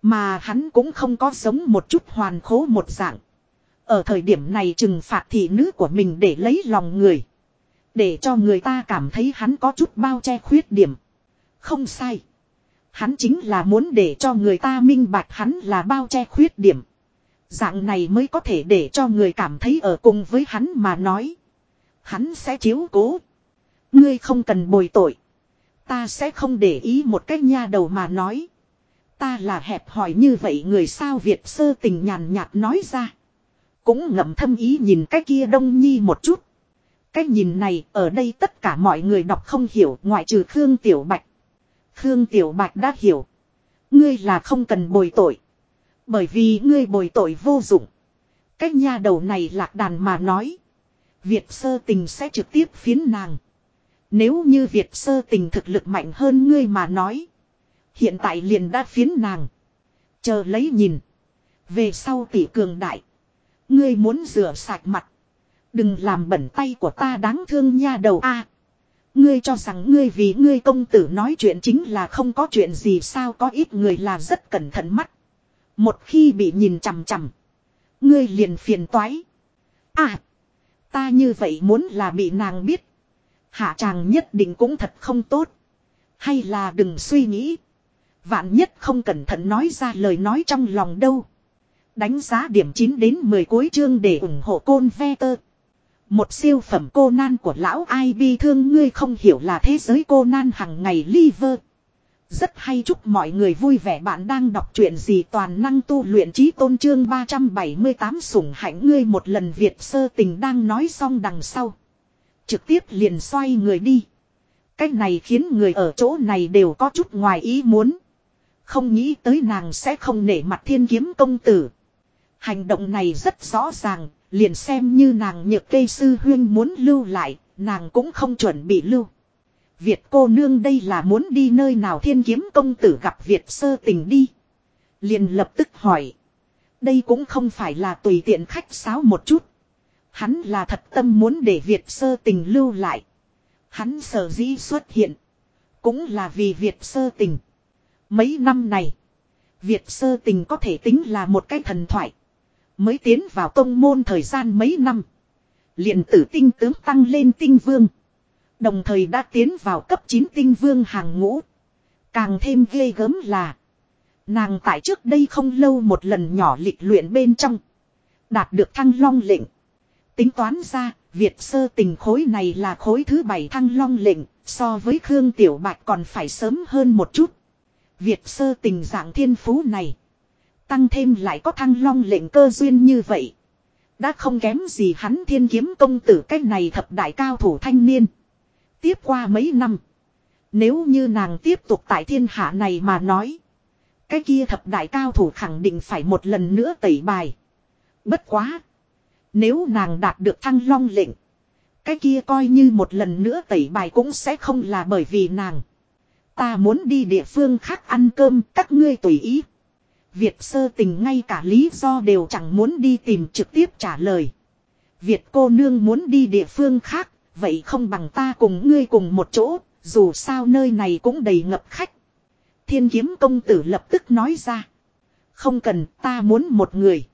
Mà hắn cũng không có giống một chút hoàn khố một dạng. Ở thời điểm này trừng phạt thị nữ của mình để lấy lòng người. Để cho người ta cảm thấy hắn có chút bao che khuyết điểm. Không sai. Hắn chính là muốn để cho người ta minh bạch hắn là bao che khuyết điểm. Dạng này mới có thể để cho người cảm thấy ở cùng với hắn mà nói. Hắn sẽ chiếu cố. Ngươi không cần bồi tội. Ta sẽ không để ý một cách nha đầu mà nói. Ta là hẹp hỏi như vậy người sao Việt sơ tình nhàn nhạt nói ra. Cũng ngậm thâm ý nhìn cái kia đông nhi một chút. Cái nhìn này, ở đây tất cả mọi người đọc không hiểu, ngoại trừ Khương Tiểu Bạch. Khương Tiểu Bạch đã hiểu. Ngươi là không cần bồi tội. Bởi vì ngươi bồi tội vô dụng. Cái nha đầu này lạc đàn mà nói. Việt sơ tình sẽ trực tiếp phiến nàng. Nếu như Việt sơ tình thực lực mạnh hơn ngươi mà nói. Hiện tại liền đã phiến nàng. Chờ lấy nhìn. Về sau tỷ cường đại. Ngươi muốn rửa sạch mặt. Đừng làm bẩn tay của ta đáng thương nha đầu a. ngươi cho rằng ngươi vì ngươi công tử nói chuyện chính là không có chuyện gì sao có ít người là rất cẩn thận mắt. Một khi bị nhìn chằm chằm. Ngươi liền phiền toái. À. Ta như vậy muốn là bị nàng biết. Hạ chàng nhất định cũng thật không tốt. Hay là đừng suy nghĩ. Vạn nhất không cẩn thận nói ra lời nói trong lòng đâu. Đánh giá điểm 9 đến 10 cuối chương để ủng hộ côn ve tơ. Một siêu phẩm cô nan của lão ai bi thương ngươi không hiểu là thế giới cô nan hằng ngày liver. Rất hay chúc mọi người vui vẻ bạn đang đọc truyện gì toàn năng tu luyện trí tôn trương 378 sủng hạnh ngươi một lần Việt sơ tình đang nói xong đằng sau. Trực tiếp liền xoay người đi. Cách này khiến người ở chỗ này đều có chút ngoài ý muốn. Không nghĩ tới nàng sẽ không nể mặt thiên kiếm công tử. Hành động này rất rõ ràng, liền xem như nàng nhược cây sư huyên muốn lưu lại, nàng cũng không chuẩn bị lưu. Việt cô nương đây là muốn đi nơi nào thiên kiếm công tử gặp Việt sơ tình đi. Liền lập tức hỏi. Đây cũng không phải là tùy tiện khách sáo một chút. Hắn là thật tâm muốn để Việt sơ tình lưu lại. Hắn sở dĩ xuất hiện. Cũng là vì Việt sơ tình. Mấy năm này. Việt sơ tình có thể tính là một cái thần thoại. Mới tiến vào công môn thời gian mấy năm. liền tử tinh tướng tăng lên tinh vương. Đồng thời đã tiến vào cấp 9 tinh vương hàng ngũ. Càng thêm ghê gớm là. Nàng tại trước đây không lâu một lần nhỏ lịch luyện bên trong. Đạt được thăng long lệnh. Tính toán ra, Việt sơ tình khối này là khối thứ bảy thăng long lệnh, so với Khương Tiểu Bạch còn phải sớm hơn một chút. Việt sơ tình dạng thiên phú này. Tăng thêm lại có thăng long lệnh cơ duyên như vậy. Đã không kém gì hắn thiên kiếm công tử cách này thập đại cao thủ thanh niên. Tiếp qua mấy năm. Nếu như nàng tiếp tục tại thiên hạ này mà nói. Cái kia thập đại cao thủ khẳng định phải một lần nữa tẩy bài. Bất quá. Nếu nàng đạt được thăng long lệnh. Cái kia coi như một lần nữa tẩy bài cũng sẽ không là bởi vì nàng. Ta muốn đi địa phương khác ăn cơm các ngươi tùy ý. Việt sơ tình ngay cả lý do đều chẳng muốn đi tìm trực tiếp trả lời. Việt cô nương muốn đi địa phương khác, vậy không bằng ta cùng ngươi cùng một chỗ, dù sao nơi này cũng đầy ngập khách. Thiên kiếm công tử lập tức nói ra. Không cần, ta muốn một người.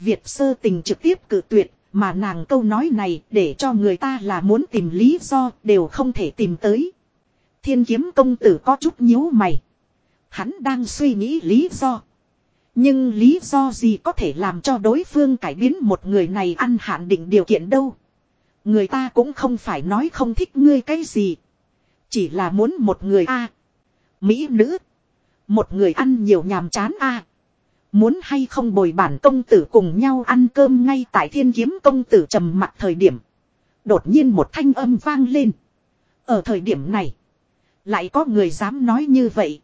Việt sơ tình trực tiếp cự tuyệt, mà nàng câu nói này để cho người ta là muốn tìm lý do đều không thể tìm tới. Thiên kiếm công tử có chút nhíu mày. Hắn đang suy nghĩ lý do. Nhưng lý do gì có thể làm cho đối phương cải biến một người này ăn hạn định điều kiện đâu. Người ta cũng không phải nói không thích ngươi cái gì. Chỉ là muốn một người a Mỹ nữ. Một người ăn nhiều nhàm chán a Muốn hay không bồi bản công tử cùng nhau ăn cơm ngay tại thiên kiếm công tử trầm mặt thời điểm. Đột nhiên một thanh âm vang lên. Ở thời điểm này. Lại có người dám nói như vậy.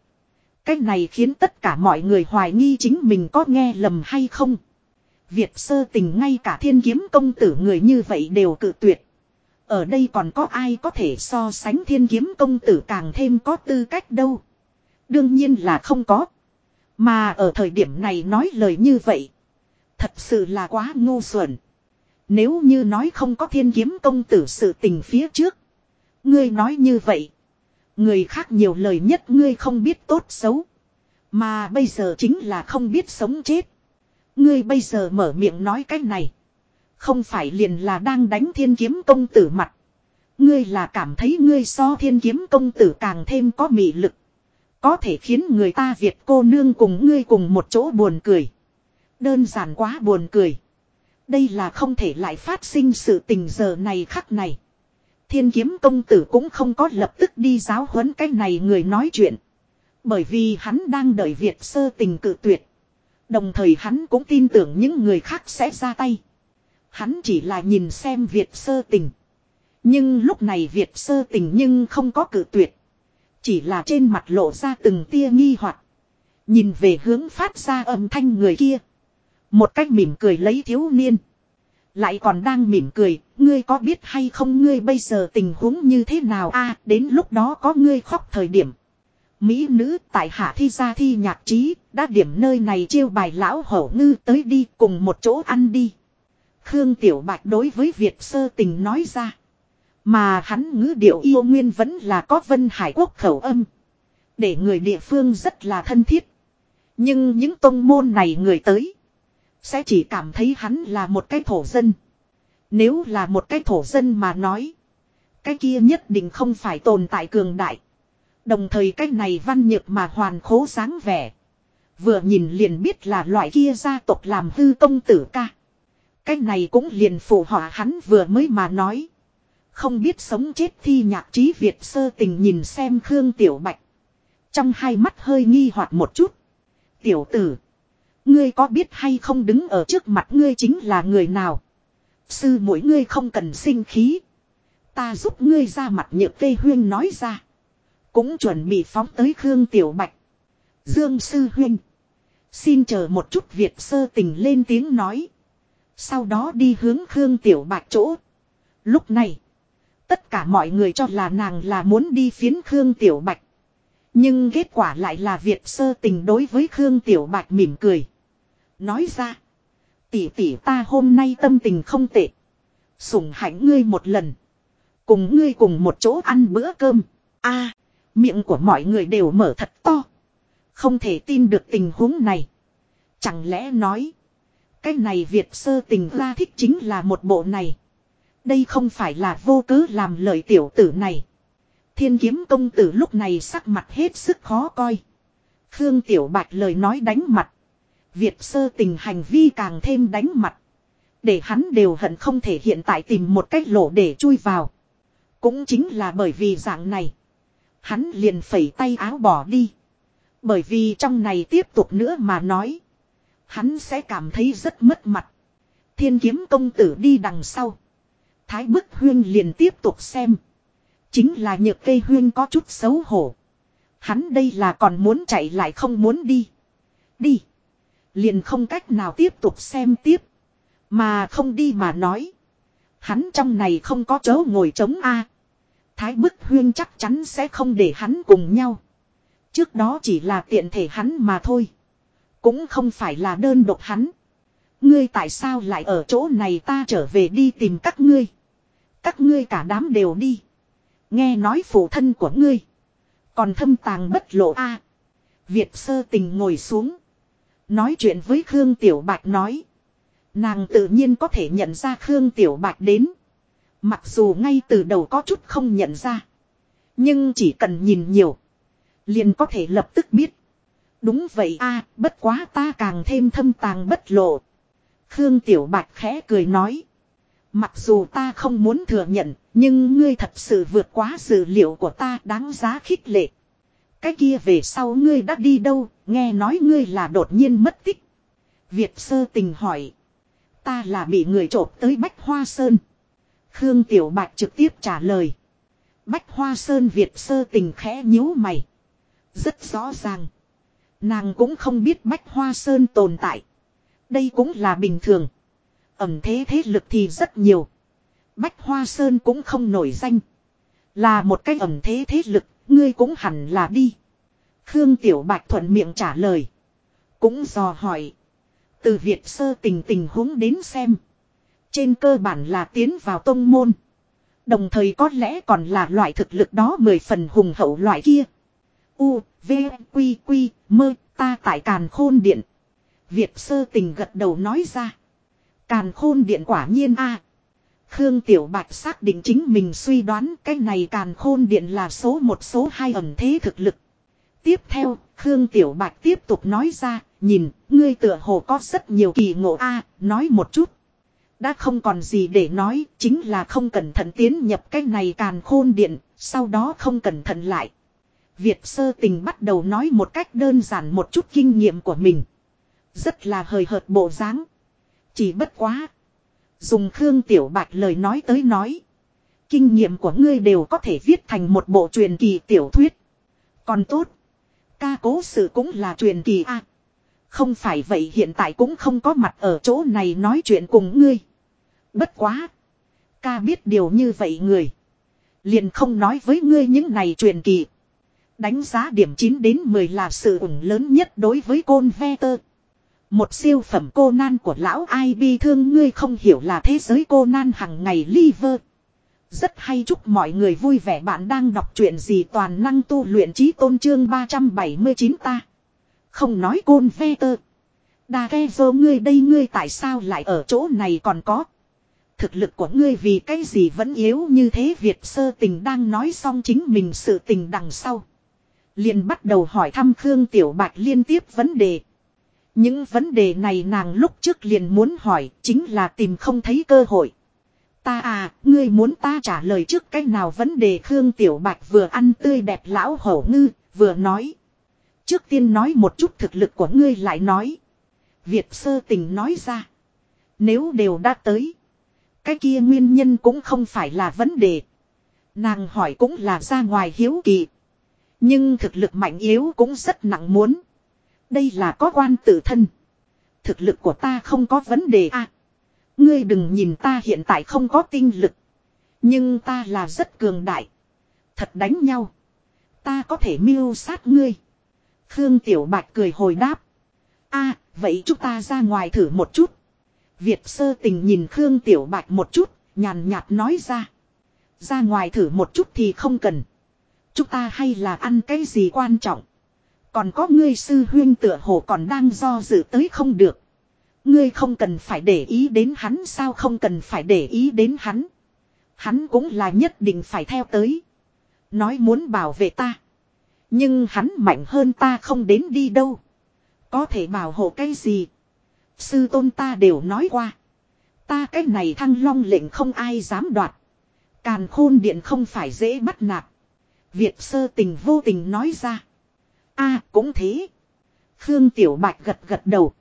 Cái này khiến tất cả mọi người hoài nghi chính mình có nghe lầm hay không. Việt sơ tình ngay cả thiên kiếm công tử người như vậy đều cự tuyệt. Ở đây còn có ai có thể so sánh thiên kiếm công tử càng thêm có tư cách đâu. Đương nhiên là không có. Mà ở thời điểm này nói lời như vậy. Thật sự là quá ngu xuẩn. Nếu như nói không có thiên kiếm công tử sự tình phía trước. Ngươi nói như vậy. Người khác nhiều lời nhất ngươi không biết tốt xấu. Mà bây giờ chính là không biết sống chết. Ngươi bây giờ mở miệng nói cái này. Không phải liền là đang đánh thiên kiếm công tử mặt. Ngươi là cảm thấy ngươi so thiên kiếm công tử càng thêm có mị lực. Có thể khiến người ta Việt cô nương cùng ngươi cùng một chỗ buồn cười. Đơn giản quá buồn cười. Đây là không thể lại phát sinh sự tình giờ này khắc này. Thiên kiếm công tử cũng không có lập tức đi giáo huấn cái này người nói chuyện. Bởi vì hắn đang đợi Việt sơ tình cự tuyệt. Đồng thời hắn cũng tin tưởng những người khác sẽ ra tay. Hắn chỉ là nhìn xem Việt sơ tình. Nhưng lúc này Việt sơ tình nhưng không có cự tuyệt. Chỉ là trên mặt lộ ra từng tia nghi hoặc Nhìn về hướng phát ra âm thanh người kia. Một cách mỉm cười lấy thiếu niên. Lại còn đang mỉm cười, ngươi có biết hay không ngươi bây giờ tình huống như thế nào a đến lúc đó có ngươi khóc thời điểm. Mỹ nữ tại hạ thi ra thi nhạc trí, đã điểm nơi này chiêu bài lão hổ ngư tới đi cùng một chỗ ăn đi. Khương Tiểu Bạch đối với Việt sơ tình nói ra. Mà hắn ngữ điệu yêu nguyên vẫn là có vân hải quốc khẩu âm. Để người địa phương rất là thân thiết. Nhưng những tông môn này người tới. Sẽ chỉ cảm thấy hắn là một cái thổ dân. Nếu là một cái thổ dân mà nói. Cái kia nhất định không phải tồn tại cường đại. Đồng thời cái này văn nhược mà hoàn khố sáng vẻ. Vừa nhìn liền biết là loại kia gia tộc làm hư công tử ca. Cái này cũng liền phụ họa hắn vừa mới mà nói. Không biết sống chết thi nhạc trí Việt sơ tình nhìn xem Khương Tiểu Bạch. Trong hai mắt hơi nghi hoặc một chút. Tiểu tử. Ngươi có biết hay không đứng ở trước mặt ngươi chính là người nào? Sư mỗi ngươi không cần sinh khí. Ta giúp ngươi ra mặt nhược tê huyên nói ra. Cũng chuẩn bị phóng tới Khương Tiểu Bạch. Dương Sư huyên, Xin chờ một chút Việt sơ tình lên tiếng nói. Sau đó đi hướng Khương Tiểu Bạch chỗ. Lúc này. Tất cả mọi người cho là nàng là muốn đi phiến Khương Tiểu Bạch. Nhưng kết quả lại là Việt sơ tình đối với Khương Tiểu Bạch mỉm cười. Nói ra. Tỷ tỷ ta hôm nay tâm tình không tệ. Sủng hạnh ngươi một lần. Cùng ngươi cùng một chỗ ăn bữa cơm. a, Miệng của mọi người đều mở thật to. Không thể tin được tình huống này. Chẳng lẽ nói. Cái này Việt sơ tình ra thích chính là một bộ này. Đây không phải là vô cớ làm lời tiểu tử này. Thiên kiếm công tử lúc này sắc mặt hết sức khó coi. Khương Tiểu Bạch lời nói đánh mặt. Việt sơ tình hành vi càng thêm đánh mặt. Để hắn đều hận không thể hiện tại tìm một cách lỗ để chui vào. Cũng chính là bởi vì dạng này. Hắn liền phẩy tay áo bỏ đi. Bởi vì trong này tiếp tục nữa mà nói. Hắn sẽ cảm thấy rất mất mặt. Thiên kiếm công tử đi đằng sau. Thái bức huyên liền tiếp tục xem. Chính là nhược cây huyên có chút xấu hổ. Hắn đây là còn muốn chạy lại không muốn đi. Đi. Liền không cách nào tiếp tục xem tiếp. Mà không đi mà nói. Hắn trong này không có chỗ ngồi chống A. Thái bức huyên chắc chắn sẽ không để hắn cùng nhau. Trước đó chỉ là tiện thể hắn mà thôi. Cũng không phải là đơn độc hắn. Ngươi tại sao lại ở chỗ này ta trở về đi tìm các ngươi. Các ngươi cả đám đều đi. Nghe nói phụ thân của ngươi. Còn thâm tàng bất lộ a Việt sơ tình ngồi xuống. Nói chuyện với Khương Tiểu Bạch nói. Nàng tự nhiên có thể nhận ra Khương Tiểu Bạch đến. Mặc dù ngay từ đầu có chút không nhận ra. Nhưng chỉ cần nhìn nhiều. Liền có thể lập tức biết. Đúng vậy a bất quá ta càng thêm thâm tàng bất lộ. Khương Tiểu Bạch khẽ cười nói. Mặc dù ta không muốn thừa nhận, nhưng ngươi thật sự vượt quá sự liệu của ta đáng giá khích lệ. Cái kia về sau ngươi đã đi đâu, nghe nói ngươi là đột nhiên mất tích. Việt sơ tình hỏi. Ta là bị người trộm tới Bách Hoa Sơn. Khương Tiểu Bạch trực tiếp trả lời. Bách Hoa Sơn Việt sơ tình khẽ nhíu mày. Rất rõ ràng. Nàng cũng không biết Bách Hoa Sơn tồn tại. Đây cũng là bình thường. Ẩm thế thế lực thì rất nhiều. Bách Hoa Sơn cũng không nổi danh. Là một cái ẩm thế thế lực, ngươi cũng hẳn là đi. Khương Tiểu Bạch thuận miệng trả lời. Cũng dò hỏi. Từ Việt sơ tình tình huống đến xem. Trên cơ bản là tiến vào tông môn. Đồng thời có lẽ còn là loại thực lực đó mười phần hùng hậu loại kia. U, V, Quy, Quy, Mơ, ta tại Càn Khôn Điện. Việt sơ tình gật đầu nói ra. Càn Khôn Điện quả nhiên a. Khương Tiểu Bạch xác định chính mình suy đoán cái này Càn Khôn Điện là số một số hai ẩm thế thực lực. Tiếp theo, Khương Tiểu Bạch tiếp tục nói ra, nhìn, ngươi tựa hồ có rất nhiều kỳ ngộ a, nói một chút. Đã không còn gì để nói, chính là không cẩn thận tiến nhập cái này càn khôn điện, sau đó không cẩn thận lại. Việt sơ tình bắt đầu nói một cách đơn giản một chút kinh nghiệm của mình. Rất là hời hợt bộ dáng. Chỉ bất quá. Dùng Khương Tiểu Bạch lời nói tới nói. Kinh nghiệm của ngươi đều có thể viết thành một bộ truyền kỳ tiểu thuyết. Còn tốt. Ca cố sự cũng là truyền kỳ a. không phải vậy hiện tại cũng không có mặt ở chỗ này nói chuyện cùng ngươi. Bất quá. Ca biết điều như vậy người. Liền không nói với ngươi những này truyền kỳ. Đánh giá điểm 9 đến 10 là sự ủng lớn nhất đối với côn ve tơ. Một siêu phẩm cô nan của lão ai bi thương ngươi không hiểu là thế giới cô nan hằng ngày liver. Rất hay chúc mọi người vui vẻ bạn đang đọc chuyện gì toàn năng tu luyện trí tôn trương 379 ta. Không nói côn ve tơ. Đà ghe vô ngươi đây ngươi tại sao lại ở chỗ này còn có. Thực lực của ngươi vì cái gì vẫn yếu như thế Việt sơ tình đang nói xong chính mình sự tình đằng sau. Liền bắt đầu hỏi thăm Khương Tiểu Bạch liên tiếp vấn đề. Những vấn đề này nàng lúc trước liền muốn hỏi chính là tìm không thấy cơ hội. Ta à, ngươi muốn ta trả lời trước cách nào vấn đề Khương Tiểu Bạch vừa ăn tươi đẹp lão hổ ngư, vừa nói. Trước tiên nói một chút thực lực của ngươi lại nói. Việt sơ tình nói ra. Nếu đều đã tới. Cái kia nguyên nhân cũng không phải là vấn đề. Nàng hỏi cũng là ra ngoài hiếu kỳ. Nhưng thực lực mạnh yếu cũng rất nặng muốn. Đây là có quan tự thân. Thực lực của ta không có vấn đề à. Ngươi đừng nhìn ta hiện tại không có tinh lực. Nhưng ta là rất cường đại. Thật đánh nhau. Ta có thể mưu sát ngươi. Khương Tiểu Bạch cười hồi đáp. a vậy chúng ta ra ngoài thử một chút. Việt sơ tình nhìn Khương Tiểu Bạch một chút, nhàn nhạt nói ra. Ra ngoài thử một chút thì không cần. Chúng ta hay là ăn cái gì quan trọng. Còn có ngươi sư huyên tựa hồ còn đang do dự tới không được. Ngươi không cần phải để ý đến hắn sao không cần phải để ý đến hắn. Hắn cũng là nhất định phải theo tới. Nói muốn bảo vệ ta. Nhưng hắn mạnh hơn ta không đến đi đâu. Có thể bảo hộ cái gì. Sư tôn ta đều nói qua. Ta cái này thăng long lệnh không ai dám đoạt. Càn khôn điện không phải dễ bắt nạt. Việt sơ tình vô tình nói ra a cũng thế. Khương Tiểu Bạch gật gật đầu.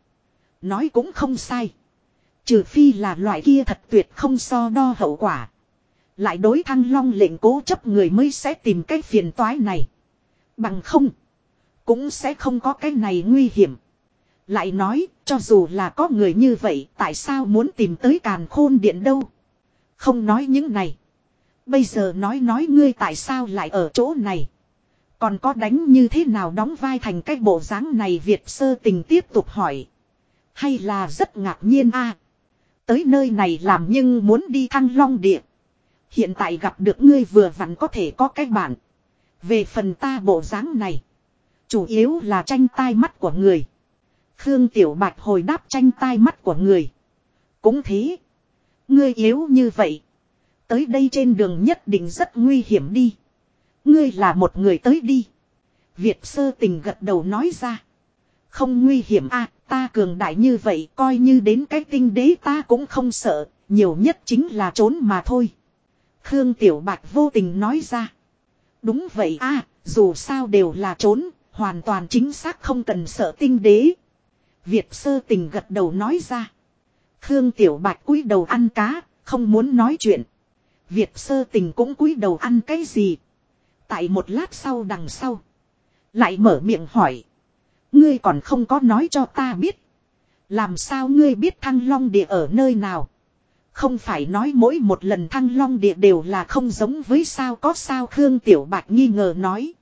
Nói cũng không sai. Trừ phi là loại kia thật tuyệt không so đo hậu quả. Lại đối thăng long lệnh cố chấp người mới sẽ tìm cái phiền toái này. Bằng không. Cũng sẽ không có cái này nguy hiểm. Lại nói, cho dù là có người như vậy, tại sao muốn tìm tới càn khôn điện đâu? Không nói những này. Bây giờ nói nói ngươi tại sao lại ở chỗ này. Còn có đánh như thế nào đóng vai thành cái bộ dáng này Việt sơ tình tiếp tục hỏi. Hay là rất ngạc nhiên a Tới nơi này làm nhưng muốn đi thăng long địa. Hiện tại gặp được ngươi vừa vặn có thể có cái bản. Về phần ta bộ dáng này. Chủ yếu là tranh tai mắt của người. Khương Tiểu Bạch hồi đáp tranh tai mắt của người. Cũng thế. Ngươi yếu như vậy. Tới đây trên đường nhất định rất nguy hiểm đi. Ngươi là một người tới đi. Việt sơ tình gật đầu nói ra. Không nguy hiểm a ta cường đại như vậy coi như đến cái tinh đế ta cũng không sợ. Nhiều nhất chính là trốn mà thôi. Khương Tiểu Bạch vô tình nói ra. Đúng vậy a Dù sao đều là trốn, hoàn toàn chính xác không cần sợ tinh đế. Việt sơ tình gật đầu nói ra. Khương Tiểu Bạch cúi đầu ăn cá, không muốn nói chuyện. Việt sơ tình cũng cúi đầu ăn cái gì. Tại một lát sau đằng sau. Lại mở miệng hỏi. Ngươi còn không có nói cho ta biết. Làm sao ngươi biết thăng long địa ở nơi nào? Không phải nói mỗi một lần thăng long địa đều là không giống với sao có sao Khương Tiểu Bạch nghi ngờ nói.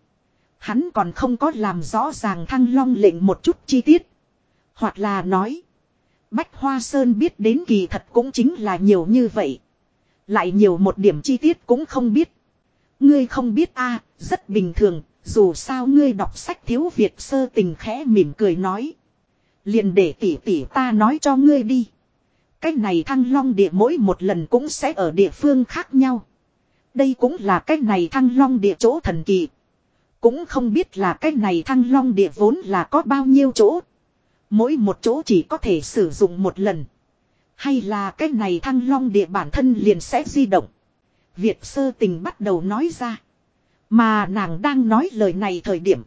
Hắn còn không có làm rõ ràng thăng long lệnh một chút chi tiết. Hoặc là nói. Bách Hoa Sơn biết đến kỳ thật cũng chính là nhiều như vậy. Lại nhiều một điểm chi tiết cũng không biết. Ngươi không biết a rất bình thường, dù sao ngươi đọc sách thiếu Việt sơ tình khẽ mỉm cười nói. Liền để tỷ tỷ ta nói cho ngươi đi. Cái này thăng long địa mỗi một lần cũng sẽ ở địa phương khác nhau. Đây cũng là cái này thăng long địa chỗ thần kỳ. Cũng không biết là cái này thăng long địa vốn là có bao nhiêu chỗ. Mỗi một chỗ chỉ có thể sử dụng một lần. Hay là cái này thăng long địa bản thân liền sẽ di động. Việt sơ tình bắt đầu nói ra. Mà nàng đang nói lời này thời điểm.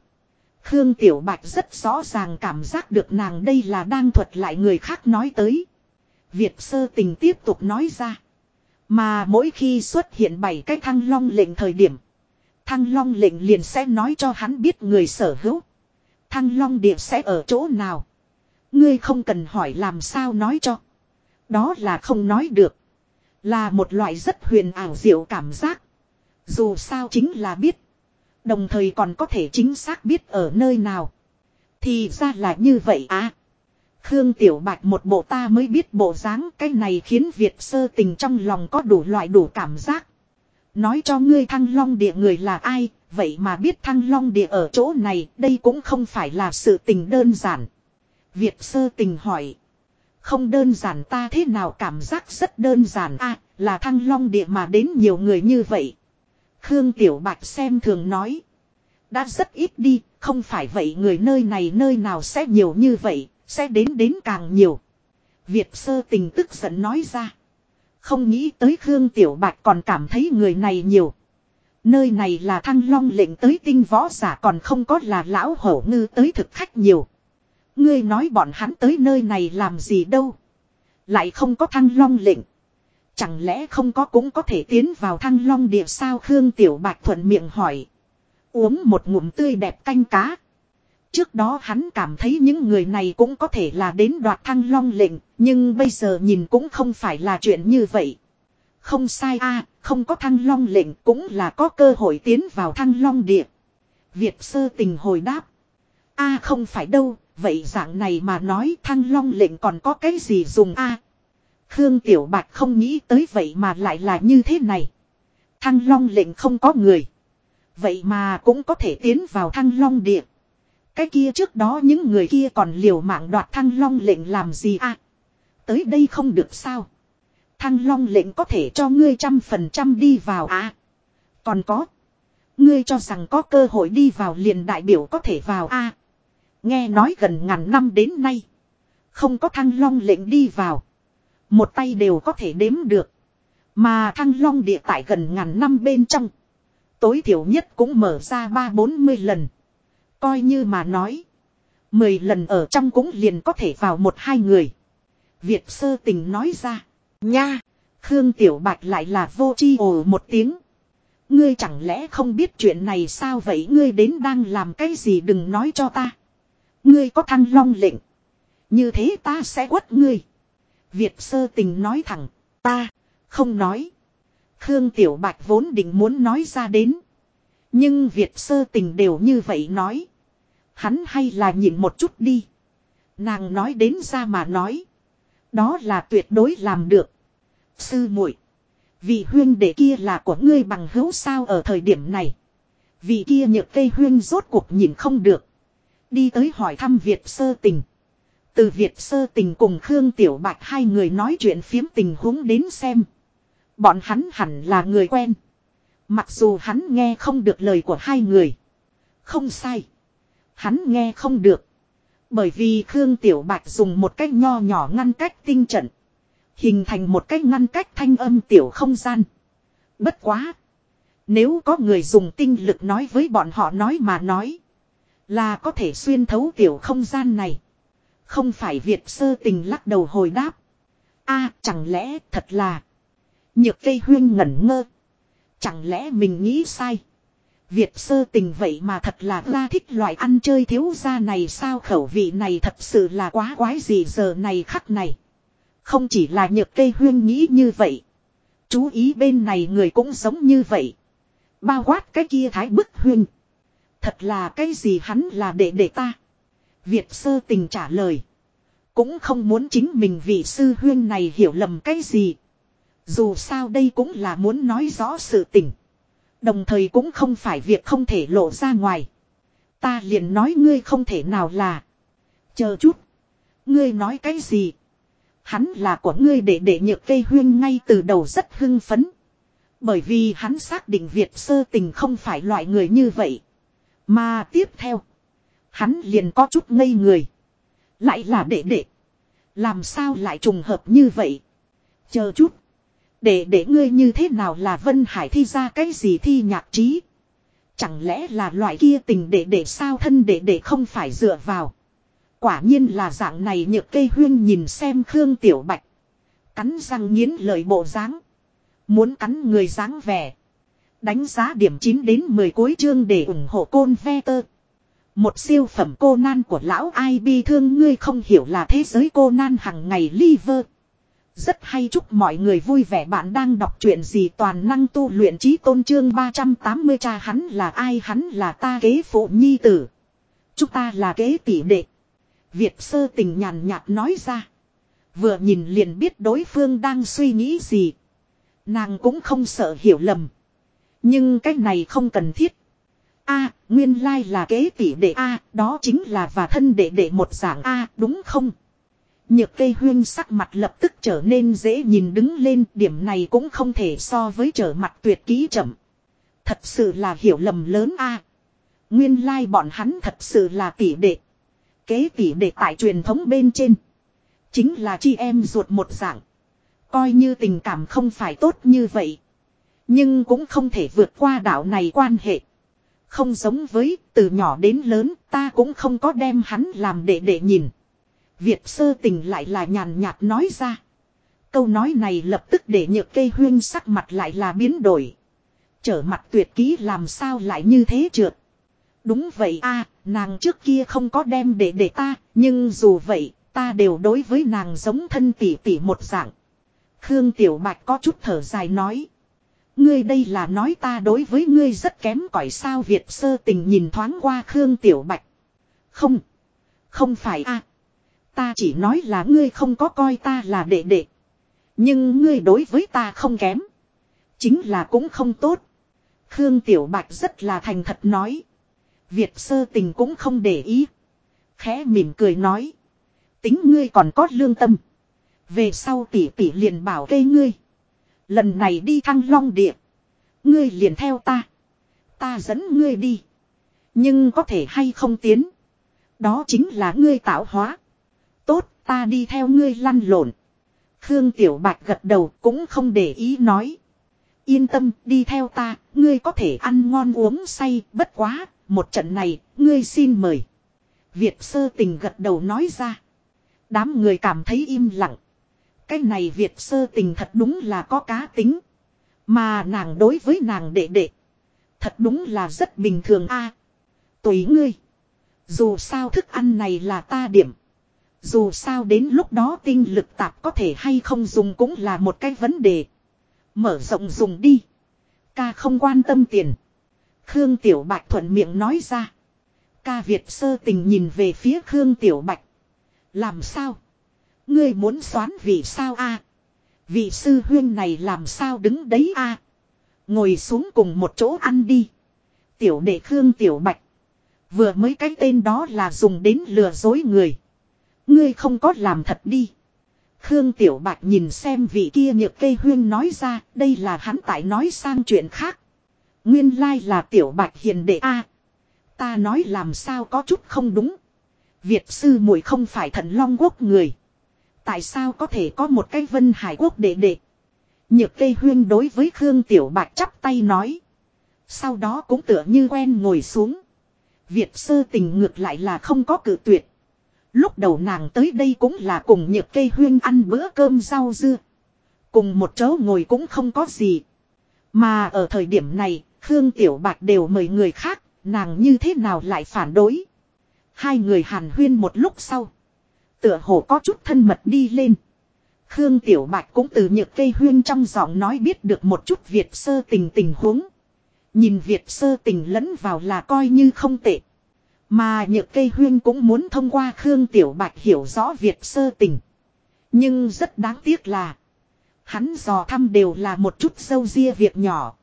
Khương Tiểu Bạch rất rõ ràng cảm giác được nàng đây là đang thuật lại người khác nói tới. Việt sơ tình tiếp tục nói ra. Mà mỗi khi xuất hiện bảy cái thăng long lệnh thời điểm. Thăng long lệnh liền sẽ nói cho hắn biết người sở hữu. Thăng long địa sẽ ở chỗ nào. Ngươi không cần hỏi làm sao nói cho. Đó là không nói được. Là một loại rất huyền ảo diệu cảm giác. Dù sao chính là biết. Đồng thời còn có thể chính xác biết ở nơi nào. Thì ra là như vậy à. Khương Tiểu Bạch một bộ ta mới biết bộ dáng cái này khiến Việt sơ tình trong lòng có đủ loại đủ cảm giác. Nói cho ngươi thăng long địa người là ai, vậy mà biết thăng long địa ở chỗ này, đây cũng không phải là sự tình đơn giản. Việt sơ tình hỏi. Không đơn giản ta thế nào cảm giác rất đơn giản a là thăng long địa mà đến nhiều người như vậy. Khương Tiểu Bạch xem thường nói. Đã rất ít đi, không phải vậy người nơi này nơi nào sẽ nhiều như vậy, sẽ đến đến càng nhiều. Việt sơ tình tức giận nói ra. Không nghĩ tới Khương Tiểu Bạch còn cảm thấy người này nhiều. Nơi này là thăng long lệnh tới tinh võ giả còn không có là lão hổ ngư tới thực khách nhiều. Ngươi nói bọn hắn tới nơi này làm gì đâu. Lại không có thăng long lệnh. Chẳng lẽ không có cũng có thể tiến vào thăng long địa sao Khương Tiểu Bạch thuận miệng hỏi. Uống một ngụm tươi đẹp canh cá. Trước đó hắn cảm thấy những người này cũng có thể là đến đoạt thăng long lệnh, nhưng bây giờ nhìn cũng không phải là chuyện như vậy. Không sai a không có thăng long lệnh cũng là có cơ hội tiến vào thăng long địa. Việt sơ tình hồi đáp. a không phải đâu, vậy dạng này mà nói thăng long lệnh còn có cái gì dùng a Khương Tiểu Bạch không nghĩ tới vậy mà lại là như thế này. Thăng long lệnh không có người. Vậy mà cũng có thể tiến vào thăng long địa. Cái kia trước đó những người kia còn liều mạng đoạt thăng long lệnh làm gì à? Tới đây không được sao? Thăng long lệnh có thể cho ngươi trăm phần trăm đi vào à? Còn có. Ngươi cho rằng có cơ hội đi vào liền đại biểu có thể vào à? Nghe nói gần ngàn năm đến nay. Không có thăng long lệnh đi vào. Một tay đều có thể đếm được. Mà thăng long địa tại gần ngàn năm bên trong. Tối thiểu nhất cũng mở ra ba bốn mươi lần. Coi như mà nói. Mười lần ở trong cũng liền có thể vào một hai người. Việt sơ tình nói ra. Nha. Khương Tiểu Bạch lại là vô chi ồ một tiếng. Ngươi chẳng lẽ không biết chuyện này sao vậy ngươi đến đang làm cái gì đừng nói cho ta. Ngươi có thăng long lệnh. Như thế ta sẽ quất ngươi. Việt sơ tình nói thẳng. Ta. Không nói. Khương Tiểu Bạch vốn định muốn nói ra đến. Nhưng Việt sơ tình đều như vậy nói. Hắn hay là nhìn một chút đi. Nàng nói đến ra mà nói. Đó là tuyệt đối làm được. Sư muội, Vị huyên đệ kia là của ngươi bằng hữu sao ở thời điểm này. Vị kia nhược cây huyên rốt cuộc nhìn không được. Đi tới hỏi thăm Việt sơ tình. Từ Việt sơ tình cùng Khương Tiểu Bạch hai người nói chuyện phiếm tình huống đến xem. Bọn hắn hẳn là người quen. Mặc dù hắn nghe không được lời của hai người. Không sai. Hắn nghe không được. Bởi vì Khương Tiểu Bạch dùng một cách nho nhỏ ngăn cách tinh trận. Hình thành một cách ngăn cách thanh âm tiểu không gian. Bất quá. Nếu có người dùng tinh lực nói với bọn họ nói mà nói. Là có thể xuyên thấu tiểu không gian này. Không phải Việt sơ tình lắc đầu hồi đáp. a, chẳng lẽ thật là. Nhược cây huyên ngẩn ngơ. Chẳng lẽ mình nghĩ sai. Việt sơ tình vậy mà thật là ra thích loại ăn chơi thiếu gia này sao khẩu vị này thật sự là quá quái gì giờ này khắc này. Không chỉ là nhược cây huyên nghĩ như vậy. Chú ý bên này người cũng giống như vậy. Bao quát cái kia thái bức huyên. Thật là cái gì hắn là đệ đệ ta. Việt sơ tình trả lời. Cũng không muốn chính mình vị sư huyên này hiểu lầm cái gì. Dù sao đây cũng là muốn nói rõ sự tình. Đồng thời cũng không phải việc không thể lộ ra ngoài. Ta liền nói ngươi không thể nào là. Chờ chút. Ngươi nói cái gì? Hắn là của ngươi để để nhược cây huyên ngay từ đầu rất hưng phấn. Bởi vì hắn xác định Việt sơ tình không phải loại người như vậy. Mà tiếp theo. Hắn liền có chút ngây người. Lại là đệ đệ. Làm sao lại trùng hợp như vậy? Chờ chút. Để để ngươi như thế nào là Vân Hải thi ra cái gì thi nhạc trí? Chẳng lẽ là loại kia tình đệ đệ sao thân đệ đệ không phải dựa vào? Quả nhiên là dạng này nhược cây huyên nhìn xem Khương Tiểu Bạch. Cắn răng nghiến lời bộ dáng Muốn cắn người dáng vẻ. Đánh giá điểm 9 đến 10 cuối chương để ủng hộ côn ve tơ. Một siêu phẩm cô nan của lão ai bi thương ngươi không hiểu là thế giới cô nan hằng ngày liver. Rất hay chúc mọi người vui vẻ bạn đang đọc truyện gì toàn năng tu luyện trí tôn trương 380 cha hắn là ai hắn là ta kế phụ nhi tử. Chúng ta là kế tỷ đệ. Việt sơ tình nhàn nhạt nói ra. Vừa nhìn liền biết đối phương đang suy nghĩ gì. Nàng cũng không sợ hiểu lầm. Nhưng cái này không cần thiết. A, nguyên lai là kế tỷ đệ A, đó chính là và thân đệ đệ một dạng A, đúng không? Nhược cây huyên sắc mặt lập tức trở nên dễ nhìn đứng lên, điểm này cũng không thể so với trở mặt tuyệt ký chậm. Thật sự là hiểu lầm lớn A. Nguyên lai bọn hắn thật sự là tỷ đệ. Kế tỷ đệ tại truyền thống bên trên. Chính là chi em ruột một dạng. Coi như tình cảm không phải tốt như vậy. Nhưng cũng không thể vượt qua đạo này quan hệ. Không giống với từ nhỏ đến lớn ta cũng không có đem hắn làm để để nhìn. Việt sơ tình lại là nhàn nhạt nói ra. Câu nói này lập tức để nhược cây huyên sắc mặt lại là biến đổi. Trở mặt tuyệt ký làm sao lại như thế trượt. Đúng vậy a nàng trước kia không có đem để để ta, nhưng dù vậy, ta đều đối với nàng giống thân tỷ tỷ một dạng. Khương Tiểu Bạch có chút thở dài nói. Ngươi đây là nói ta đối với ngươi rất kém cỏi sao Việt sơ tình nhìn thoáng qua Khương Tiểu Bạch. Không. Không phải a Ta chỉ nói là ngươi không có coi ta là đệ đệ. Nhưng ngươi đối với ta không kém. Chính là cũng không tốt. Khương Tiểu Bạch rất là thành thật nói. Việt sơ tình cũng không để ý. Khẽ mỉm cười nói. Tính ngươi còn có lương tâm. Về sau tỷ tỷ liền bảo cây ngươi. Lần này đi thăng long địa. Ngươi liền theo ta. Ta dẫn ngươi đi. Nhưng có thể hay không tiến. Đó chính là ngươi tạo hóa. Tốt ta đi theo ngươi lăn lộn. Khương Tiểu Bạch gật đầu cũng không để ý nói. Yên tâm đi theo ta, ngươi có thể ăn ngon uống say, bất quá, một trận này, ngươi xin mời. Việt sơ tình gật đầu nói ra. Đám người cảm thấy im lặng. Cái này Việt sơ tình thật đúng là có cá tính. Mà nàng đối với nàng đệ đệ. Thật đúng là rất bình thường a. tùy ngươi. Dù sao thức ăn này là ta điểm. Dù sao đến lúc đó tinh lực tạp có thể hay không dùng cũng là một cái vấn đề. Mở rộng dùng đi. Ca không quan tâm tiền. Khương Tiểu Bạch thuận miệng nói ra. Ca Việt sơ tình nhìn về phía Khương Tiểu Bạch. Làm sao? Ngươi muốn xoán vì sao a? Vị sư huyên này làm sao đứng đấy a? Ngồi xuống cùng một chỗ ăn đi. Tiểu đệ Khương Tiểu Bạch. Vừa mới cái tên đó là dùng đến lừa dối người. Ngươi không có làm thật đi. Khương Tiểu Bạch nhìn xem vị kia nhược cây huyên nói ra, đây là hắn tại nói sang chuyện khác. Nguyên lai là Tiểu Bạch hiền đệ A. ta nói làm sao có chút không đúng. Việt sư muội không phải thần long quốc người. Tại sao có thể có một cái vân hải quốc đệ đệ. Nhược cây huyên đối với Khương Tiểu Bạch chắp tay nói. Sau đó cũng tựa như quen ngồi xuống. Việt sơ tình ngược lại là không có cử tuyệt. Lúc đầu nàng tới đây cũng là cùng nhược cây huyên ăn bữa cơm rau dưa. Cùng một chỗ ngồi cũng không có gì. Mà ở thời điểm này, Khương Tiểu Bạch đều mời người khác, nàng như thế nào lại phản đối. Hai người hàn huyên một lúc sau. Tựa hồ có chút thân mật đi lên. Khương Tiểu Bạch cũng từ nhược cây huyên trong giọng nói biết được một chút Việt sơ tình tình huống. Nhìn Việt sơ tình lẫn vào là coi như không tệ. Mà nhược cây huyên cũng muốn thông qua Khương Tiểu Bạch hiểu rõ Việt sơ tình. Nhưng rất đáng tiếc là. Hắn dò thăm đều là một chút sâu ria việc nhỏ.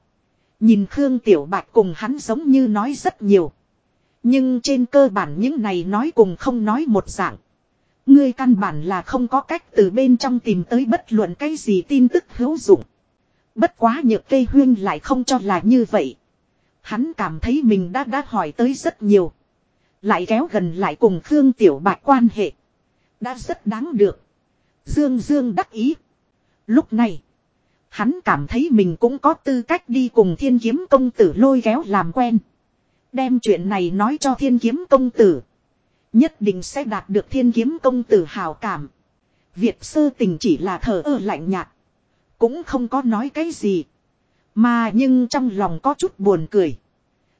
Nhìn Khương Tiểu Bạch cùng hắn giống như nói rất nhiều. Nhưng trên cơ bản những này nói cùng không nói một dạng. Ngươi căn bản là không có cách từ bên trong tìm tới bất luận cái gì tin tức hữu dụng. Bất quá nhược cây huyên lại không cho là như vậy. Hắn cảm thấy mình đã đã hỏi tới rất nhiều. Lại kéo gần lại cùng Khương Tiểu Bạch quan hệ. Đã rất đáng được. Dương Dương đắc ý. Lúc này. Hắn cảm thấy mình cũng có tư cách đi cùng thiên kiếm công tử lôi kéo làm quen. Đem chuyện này nói cho thiên kiếm công tử. Nhất định sẽ đạt được thiên kiếm công tử hào cảm. Việt sơ tình chỉ là thở ơ lạnh nhạt. Cũng không có nói cái gì. Mà nhưng trong lòng có chút buồn cười.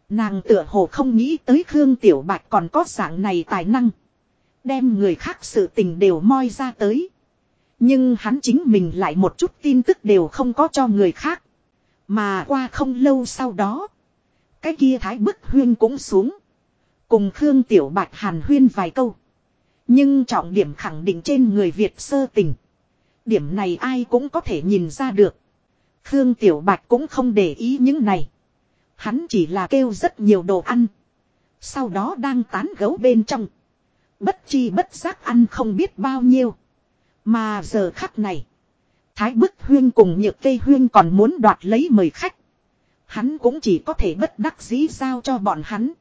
Nàng tựa hồ không nghĩ tới Khương Tiểu Bạch còn có dạng này tài năng. Đem người khác sự tình đều moi ra tới. Nhưng hắn chính mình lại một chút tin tức đều không có cho người khác. Mà qua không lâu sau đó. Cái kia thái bức huyên cũng xuống. Cùng Khương Tiểu Bạch hàn huyên vài câu. Nhưng trọng điểm khẳng định trên người Việt sơ tình. Điểm này ai cũng có thể nhìn ra được. Khương Tiểu Bạch cũng không để ý những này. Hắn chỉ là kêu rất nhiều đồ ăn. Sau đó đang tán gấu bên trong. Bất chi bất giác ăn không biết bao nhiêu. Mà giờ khắc này. Thái bức huyên cùng nhược cây huyên còn muốn đoạt lấy mời khách. Hắn cũng chỉ có thể bất đắc dĩ giao cho bọn hắn.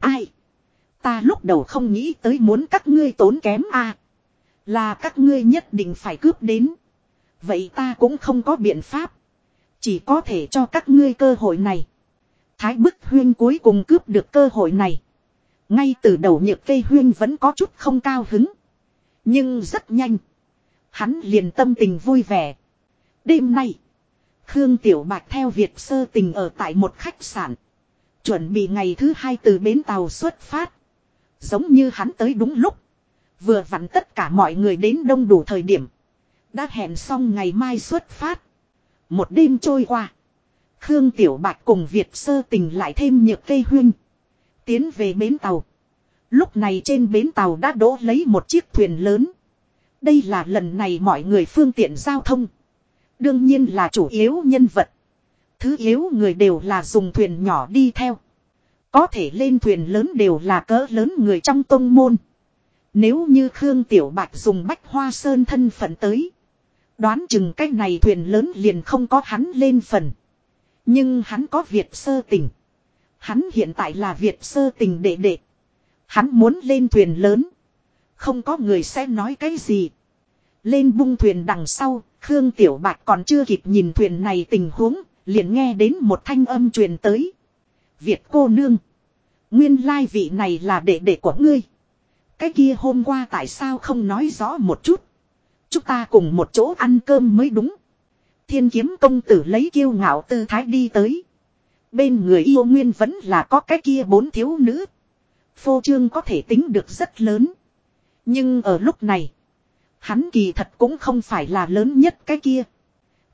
Ai? Ta lúc đầu không nghĩ tới muốn các ngươi tốn kém a Là các ngươi nhất định phải cướp đến. Vậy ta cũng không có biện pháp. Chỉ có thể cho các ngươi cơ hội này. Thái bức huyên cuối cùng cướp được cơ hội này. Ngay từ đầu nhược cây huyên vẫn có chút không cao hứng. Nhưng rất nhanh. Hắn liền tâm tình vui vẻ. Đêm nay. Khương Tiểu Bạch theo Việt sơ tình ở tại một khách sạn. Chuẩn bị ngày thứ hai từ bến tàu xuất phát. Giống như hắn tới đúng lúc. Vừa vặn tất cả mọi người đến đông đủ thời điểm. Đã hẹn xong ngày mai xuất phát. Một đêm trôi qua. Khương Tiểu Bạch cùng Việt sơ tình lại thêm nhược cây huyên. Tiến về bến tàu. Lúc này trên bến tàu đã đỗ lấy một chiếc thuyền lớn. Đây là lần này mọi người phương tiện giao thông. Đương nhiên là chủ yếu nhân vật. Thứ yếu người đều là dùng thuyền nhỏ đi theo. Có thể lên thuyền lớn đều là cỡ lớn người trong tông môn. Nếu như Khương Tiểu Bạch dùng bách hoa sơn thân phận tới. Đoán chừng cái này thuyền lớn liền không có hắn lên phần. Nhưng hắn có Việt sơ tình. Hắn hiện tại là Việt sơ tình đệ đệ. Hắn muốn lên thuyền lớn. Không có người sẽ nói cái gì. Lên bung thuyền đằng sau, Khương Tiểu Bạch còn chưa kịp nhìn thuyền này tình huống, liền nghe đến một thanh âm truyền tới. Việt cô nương. Nguyên lai vị này là đệ đệ của ngươi. Cái kia hôm qua tại sao không nói rõ một chút. Chúng ta cùng một chỗ ăn cơm mới đúng. Thiên kiếm công tử lấy kiêu ngạo tư thái đi tới. Bên người yêu nguyên vẫn là có cái kia bốn thiếu nữ. Phô trương có thể tính được rất lớn. Nhưng ở lúc này. Hắn kỳ thật cũng không phải là lớn nhất cái kia.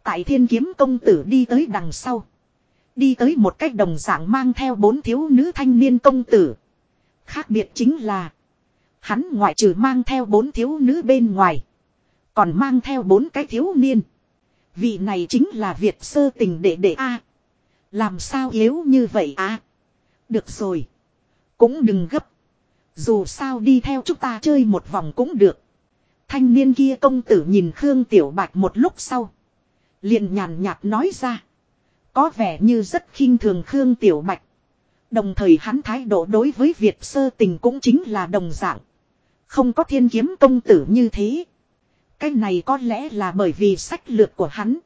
Tại thiên kiếm công tử đi tới đằng sau. Đi tới một cách đồng dạng mang theo bốn thiếu nữ thanh niên công tử. Khác biệt chính là. Hắn ngoại trừ mang theo bốn thiếu nữ bên ngoài. Còn mang theo bốn cái thiếu niên. Vị này chính là Việt sơ tình đệ đệ A. Làm sao yếu như vậy a Được rồi. Cũng đừng gấp. Dù sao đi theo chúng ta chơi một vòng cũng được. Thanh niên kia công tử nhìn Khương Tiểu Bạch một lúc sau liền nhàn nhạt nói ra. Có vẻ như rất khinh thường Khương Tiểu Bạch. Đồng thời hắn thái độ đối với Việt sơ tình cũng chính là đồng dạng. Không có thiên kiếm công tử như thế. Cái này có lẽ là bởi vì sách lược của hắn.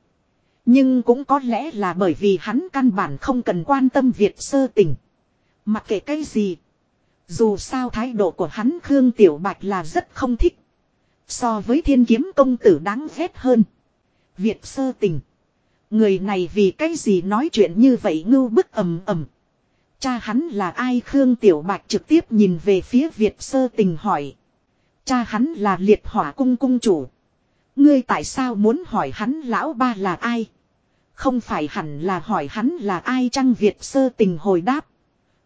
Nhưng cũng có lẽ là bởi vì hắn căn bản không cần quan tâm Việt sơ tình. Mặc kệ cái gì. Dù sao thái độ của hắn Khương Tiểu Bạch là rất không thích. So với thiên kiếm công tử đáng ghét hơn. Việt sơ tình. Người này vì cái gì nói chuyện như vậy ngưu bức ầm ầm. Cha hắn là ai Khương Tiểu Bạch trực tiếp nhìn về phía Việt sơ tình hỏi. Cha hắn là liệt hỏa cung cung chủ. Ngươi tại sao muốn hỏi hắn lão ba là ai? Không phải hẳn là hỏi hắn là ai chăng Việt sơ tình hồi đáp.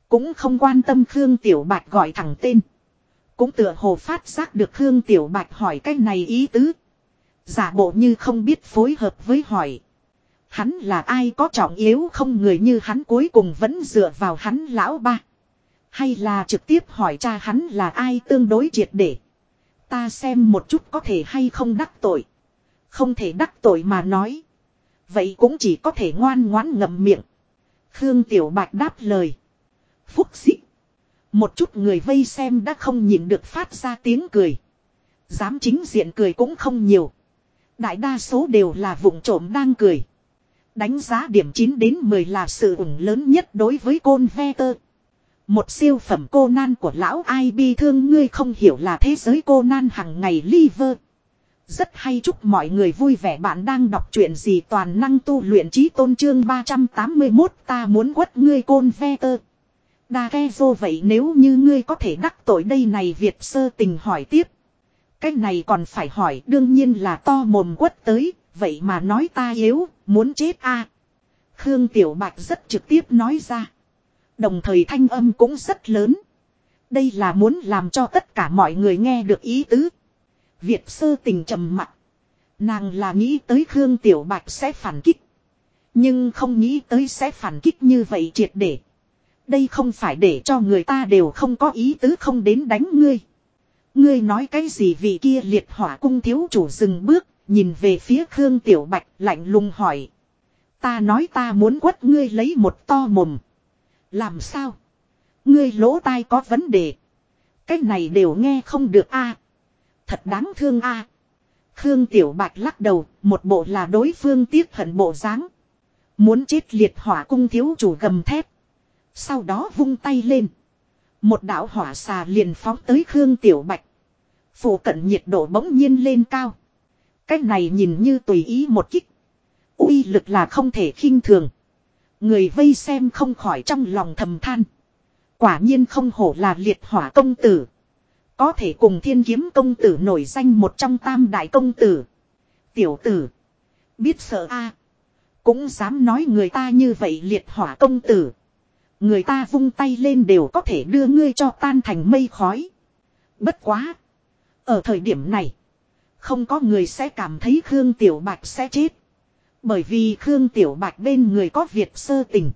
Cũng không quan tâm Khương Tiểu Bạch gọi thẳng tên. Cũng tựa hồ phát giác được Khương Tiểu Bạch hỏi cái này ý tứ. Giả bộ như không biết phối hợp với hỏi. Hắn là ai có trọng yếu không người như hắn cuối cùng vẫn dựa vào hắn lão ba. Hay là trực tiếp hỏi cha hắn là ai tương đối triệt để. Ta xem một chút có thể hay không đắc tội. Không thể đắc tội mà nói. Vậy cũng chỉ có thể ngoan ngoãn ngậm miệng. Khương Tiểu Bạch đáp lời. Phúc sĩ. Một chút người vây xem đã không nhìn được phát ra tiếng cười. Dám chính diện cười cũng không nhiều. Đại đa số đều là vụng trộm đang cười. Đánh giá điểm 9 đến 10 là sự ủng lớn nhất đối với côn ve tơ. Một siêu phẩm cô nan của lão ai bi thương ngươi không hiểu là thế giới cô nan hằng ngày liver. Rất hay chúc mọi người vui vẻ bạn đang đọc truyện gì toàn năng tu luyện trí tôn trương 381 ta muốn quất ngươi côn ve tơ. Đa ghe vô vậy nếu như ngươi có thể đắc tội đây này Việt sơ tình hỏi tiếp. Cái này còn phải hỏi đương nhiên là to mồm quất tới, vậy mà nói ta yếu, muốn chết a Khương Tiểu Bạch rất trực tiếp nói ra. Đồng thời thanh âm cũng rất lớn. Đây là muốn làm cho tất cả mọi người nghe được ý tứ. Việt sơ tình trầm mặc Nàng là nghĩ tới Khương Tiểu Bạch sẽ phản kích. Nhưng không nghĩ tới sẽ phản kích như vậy triệt để. Đây không phải để cho người ta đều không có ý tứ không đến đánh ngươi. Ngươi nói cái gì vì kia liệt hỏa cung thiếu chủ dừng bước, nhìn về phía Khương Tiểu Bạch lạnh lùng hỏi. Ta nói ta muốn quất ngươi lấy một to mồm. Làm sao? Ngươi lỗ tai có vấn đề. Cái này đều nghe không được a. Thật đáng thương a. Khương Tiểu Bạch lắc đầu, một bộ là đối phương tiếc hận bộ dáng. Muốn chết liệt hỏa cung thiếu chủ gầm thép. Sau đó vung tay lên. Một đạo hỏa xà liền phóng tới Khương Tiểu Bạch. Phủ cận nhiệt độ bỗng nhiên lên cao. cách này nhìn như tùy ý một kích. uy lực là không thể khinh thường. Người vây xem không khỏi trong lòng thầm than. Quả nhiên không hổ là liệt hỏa công tử. Có thể cùng thiên kiếm công tử nổi danh một trong tam đại công tử. Tiểu tử. Biết sợ a Cũng dám nói người ta như vậy liệt hỏa công tử. Người ta vung tay lên đều có thể đưa ngươi cho tan thành mây khói. Bất quá. Ở thời điểm này. Không có người sẽ cảm thấy Khương Tiểu Bạch sẽ chết. Bởi vì Khương Tiểu Bạch bên người có Việt sơ tình.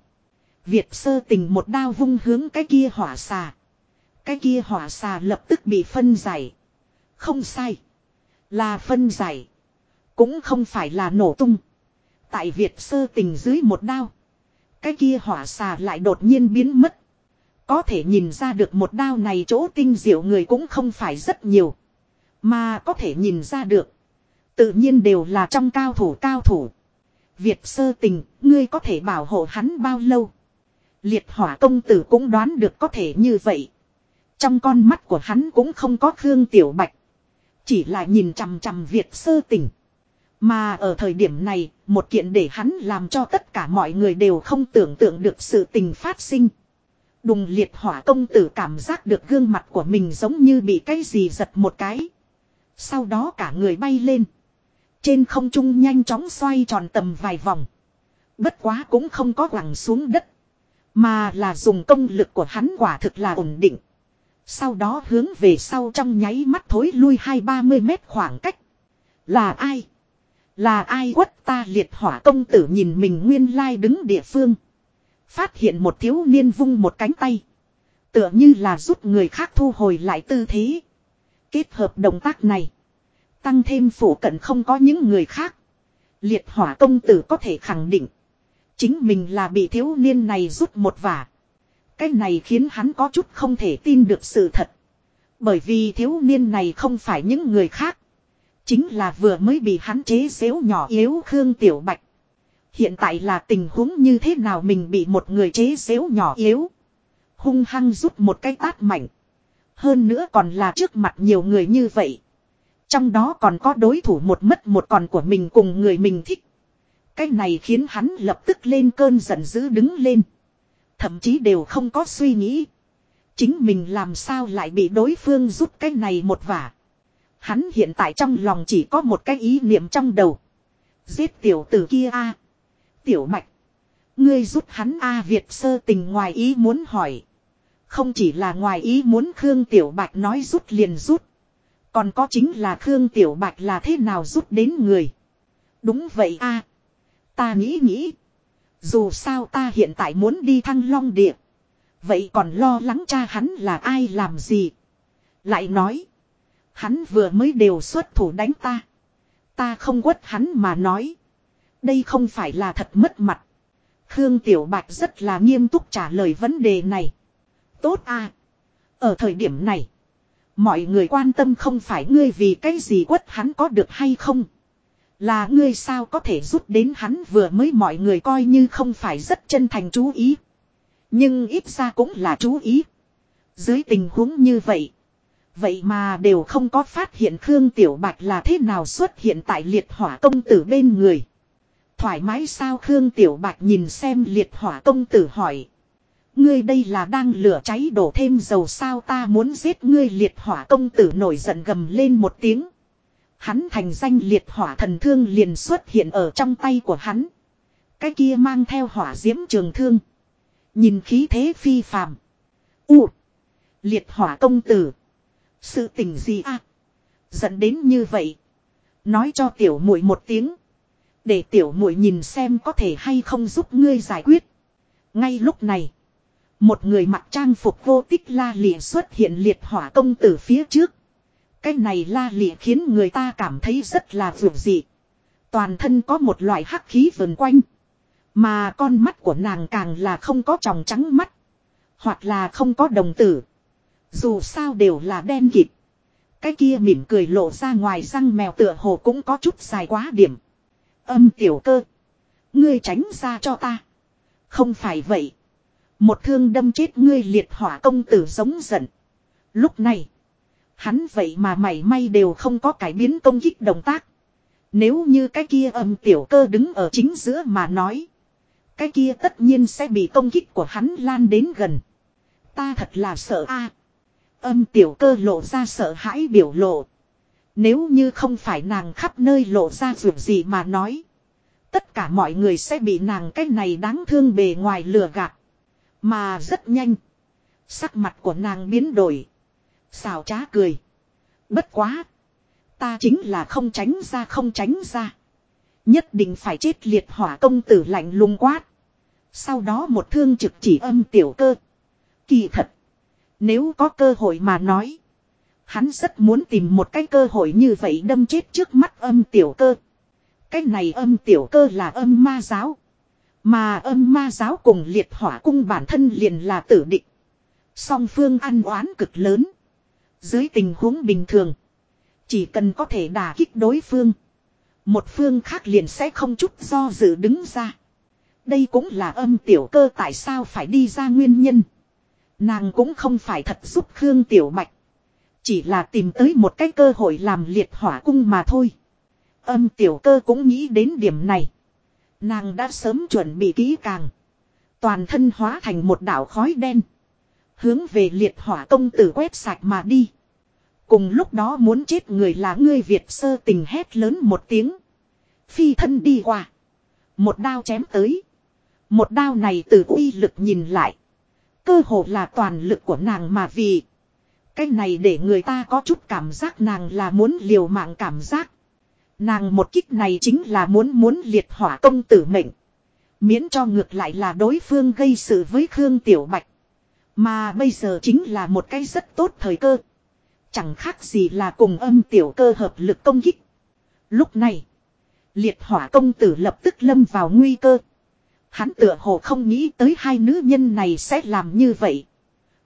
Việt sơ tình một đao vung hướng cái kia hỏa xà. Cái kia hỏa xà lập tức bị phân giải. Không sai. Là phân giải. Cũng không phải là nổ tung. Tại Việt sơ tình dưới một đao. Cái kia hỏa xà lại đột nhiên biến mất. Có thể nhìn ra được một đao này chỗ tinh diệu người cũng không phải rất nhiều. Mà có thể nhìn ra được. Tự nhiên đều là trong cao thủ cao thủ. Việt sơ tình, ngươi có thể bảo hộ hắn bao lâu? Liệt hỏa công tử cũng đoán được có thể như vậy. Trong con mắt của hắn cũng không có Khương Tiểu Bạch. Chỉ là nhìn chằm chằm Việt sơ tình. Mà ở thời điểm này, một kiện để hắn làm cho tất cả mọi người đều không tưởng tượng được sự tình phát sinh. Đùng liệt hỏa công tử cảm giác được gương mặt của mình giống như bị cái gì giật một cái. Sau đó cả người bay lên. Trên không trung nhanh chóng xoay tròn tầm vài vòng. Bất quá cũng không có quẳng xuống đất. Mà là dùng công lực của hắn quả thực là ổn định. Sau đó hướng về sau trong nháy mắt thối lui hai ba mươi mét khoảng cách. Là ai? Là ai quất ta liệt hỏa công tử nhìn mình nguyên lai đứng địa phương. Phát hiện một thiếu niên vung một cánh tay. Tựa như là giúp người khác thu hồi lại tư thế. Kết hợp động tác này. Tăng thêm phủ cận không có những người khác. Liệt hỏa công tử có thể khẳng định. Chính mình là bị thiếu niên này rút một vả. Cái này khiến hắn có chút không thể tin được sự thật. Bởi vì thiếu niên này không phải những người khác. Chính là vừa mới bị hắn chế xếu nhỏ yếu Khương Tiểu Bạch. Hiện tại là tình huống như thế nào mình bị một người chế xếu nhỏ yếu. Hung hăng rút một cái tát mạnh. Hơn nữa còn là trước mặt nhiều người như vậy. Trong đó còn có đối thủ một mất một còn của mình cùng người mình thích. Cái này khiến hắn lập tức lên cơn giận dữ đứng lên. Thậm chí đều không có suy nghĩ. Chính mình làm sao lại bị đối phương rút cái này một vả. Hắn hiện tại trong lòng chỉ có một cái ý niệm trong đầu. Giết tiểu tử kia a Tiểu mạch. Ngươi rút hắn a Việt sơ tình ngoài ý muốn hỏi. Không chỉ là ngoài ý muốn Khương Tiểu Bạch nói rút liền rút. Còn có chính là Khương Tiểu Bạch là thế nào rút đến người. Đúng vậy a Ta nghĩ nghĩ. Dù sao ta hiện tại muốn đi thăng long địa. Vậy còn lo lắng cha hắn là ai làm gì. Lại nói. Hắn vừa mới đều xuất thủ đánh ta. Ta không quất hắn mà nói. Đây không phải là thật mất mặt. Khương Tiểu Bạch rất là nghiêm túc trả lời vấn đề này. Tốt à. Ở thời điểm này. Mọi người quan tâm không phải ngươi vì cái gì quất hắn có được hay không. Là ngươi sao có thể rút đến hắn vừa mới mọi người coi như không phải rất chân thành chú ý. Nhưng ít ra cũng là chú ý. Dưới tình huống như vậy. Vậy mà đều không có phát hiện Khương Tiểu Bạch là thế nào xuất hiện tại liệt hỏa công tử bên người. Thoải mái sao Khương Tiểu Bạch nhìn xem liệt hỏa công tử hỏi. Ngươi đây là đang lửa cháy đổ thêm dầu sao ta muốn giết ngươi liệt hỏa công tử nổi giận gầm lên một tiếng. Hắn thành danh liệt hỏa thần thương liền xuất hiện ở trong tay của hắn. Cái kia mang theo hỏa diễm trường thương. Nhìn khí thế phi phàm. U. Liệt hỏa công tử. Sự tình gì a? À? Dẫn đến như vậy. Nói cho tiểu muội một tiếng. Để tiểu muội nhìn xem có thể hay không giúp ngươi giải quyết. Ngay lúc này. Một người mặc trang phục vô tích la lịa xuất hiện liệt hỏa công tử phía trước. Cái này la lịa khiến người ta cảm thấy rất là vượt dị. Toàn thân có một loại hắc khí vần quanh. Mà con mắt của nàng càng là không có tròng trắng mắt. Hoặc là không có đồng tử. Dù sao đều là đen kịt. Cái kia mỉm cười lộ ra ngoài răng mèo tựa hồ cũng có chút dài quá điểm. Âm tiểu cơ. Ngươi tránh ra cho ta. Không phải vậy. Một thương đâm chết ngươi liệt hỏa công tử giống giận. Lúc này. Hắn vậy mà mày may đều không có cải biến công kích động tác. Nếu như cái kia âm tiểu cơ đứng ở chính giữa mà nói. Cái kia tất nhiên sẽ bị công kích của hắn lan đến gần. Ta thật là sợ a. Âm tiểu cơ lộ ra sợ hãi biểu lộ. Nếu như không phải nàng khắp nơi lộ ra dù gì mà nói. Tất cả mọi người sẽ bị nàng cái này đáng thương bề ngoài lừa gạt. Mà rất nhanh. Sắc mặt của nàng biến đổi. Xào trá cười. Bất quá. Ta chính là không tránh ra, không tránh ra. Nhất định phải chết liệt hỏa công tử lạnh lùng quát. Sau đó một thương trực chỉ âm tiểu cơ. Kỳ thật. Nếu có cơ hội mà nói. Hắn rất muốn tìm một cái cơ hội như vậy đâm chết trước mắt âm tiểu cơ. Cái này âm tiểu cơ là âm ma giáo. Mà âm ma giáo cùng liệt hỏa cung bản thân liền là tử định. Song phương ăn oán cực lớn. Dưới tình huống bình thường. Chỉ cần có thể đả kích đối phương. Một phương khác liền sẽ không chút do dự đứng ra. Đây cũng là âm tiểu cơ tại sao phải đi ra nguyên nhân. Nàng cũng không phải thật giúp Khương Tiểu Bạch. Chỉ là tìm tới một cái cơ hội làm liệt hỏa cung mà thôi. Âm tiểu cơ cũng nghĩ đến điểm này. Nàng đã sớm chuẩn bị kỹ càng. Toàn thân hóa thành một đảo khói đen. Hướng về liệt hỏa công tử quét sạch mà đi. Cùng lúc đó muốn chết người là ngươi Việt sơ tình hét lớn một tiếng. Phi thân đi qua. Một đao chém tới. Một đao này từ uy lực nhìn lại. Cơ hồ là toàn lực của nàng mà vì. Cái này để người ta có chút cảm giác nàng là muốn liều mạng cảm giác. Nàng một kích này chính là muốn muốn liệt hỏa công tử mệnh. Miễn cho ngược lại là đối phương gây sự với Khương Tiểu Bạch. Mà bây giờ chính là một cái rất tốt thời cơ. Chẳng khác gì là cùng âm tiểu cơ hợp lực công kích. Lúc này, liệt hỏa công tử lập tức lâm vào nguy cơ. Hắn tựa hồ không nghĩ tới hai nữ nhân này sẽ làm như vậy.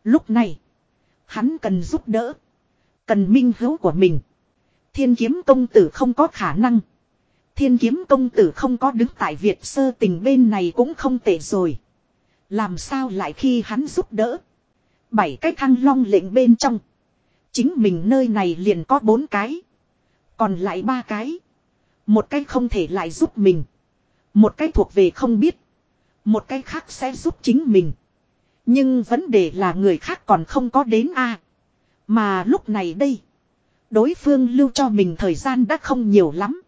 Lúc này, hắn cần giúp đỡ. Cần minh hữu của mình. Thiên kiếm công tử không có khả năng. Thiên kiếm công tử không có đứng tại Việt sơ tình bên này cũng không tệ rồi. Làm sao lại khi hắn giúp đỡ. Bảy cái thăng long lệnh bên trong. Chính mình nơi này liền có bốn cái. Còn lại ba cái. Một cái không thể lại giúp mình. Một cái thuộc về không biết. Một cái khác sẽ giúp chính mình. Nhưng vấn đề là người khác còn không có đến a Mà lúc này đây. Đối phương lưu cho mình thời gian đã không nhiều lắm.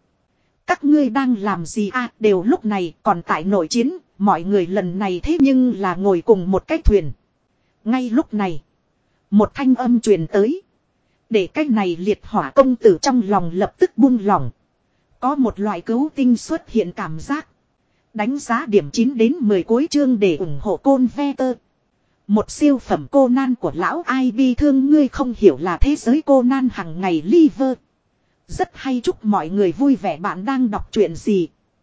Các ngươi đang làm gì a đều lúc này còn tại nội chiến. Mọi người lần này thế nhưng là ngồi cùng một cái thuyền. Ngay lúc này. Một thanh âm truyền tới. Để cái này liệt hỏa công tử trong lòng lập tức buông lỏng. Có một loại cứu tinh xuất hiện cảm giác. Đánh giá điểm 9 đến 10 cuối chương để ủng hộ côn ve tơ. Một siêu phẩm cô nan của lão ai bi thương, ngươi không hiểu là thế giới cô nan hằng ngày liver. Rất hay, chúc mọi người vui vẻ bạn đang đọc truyện gì.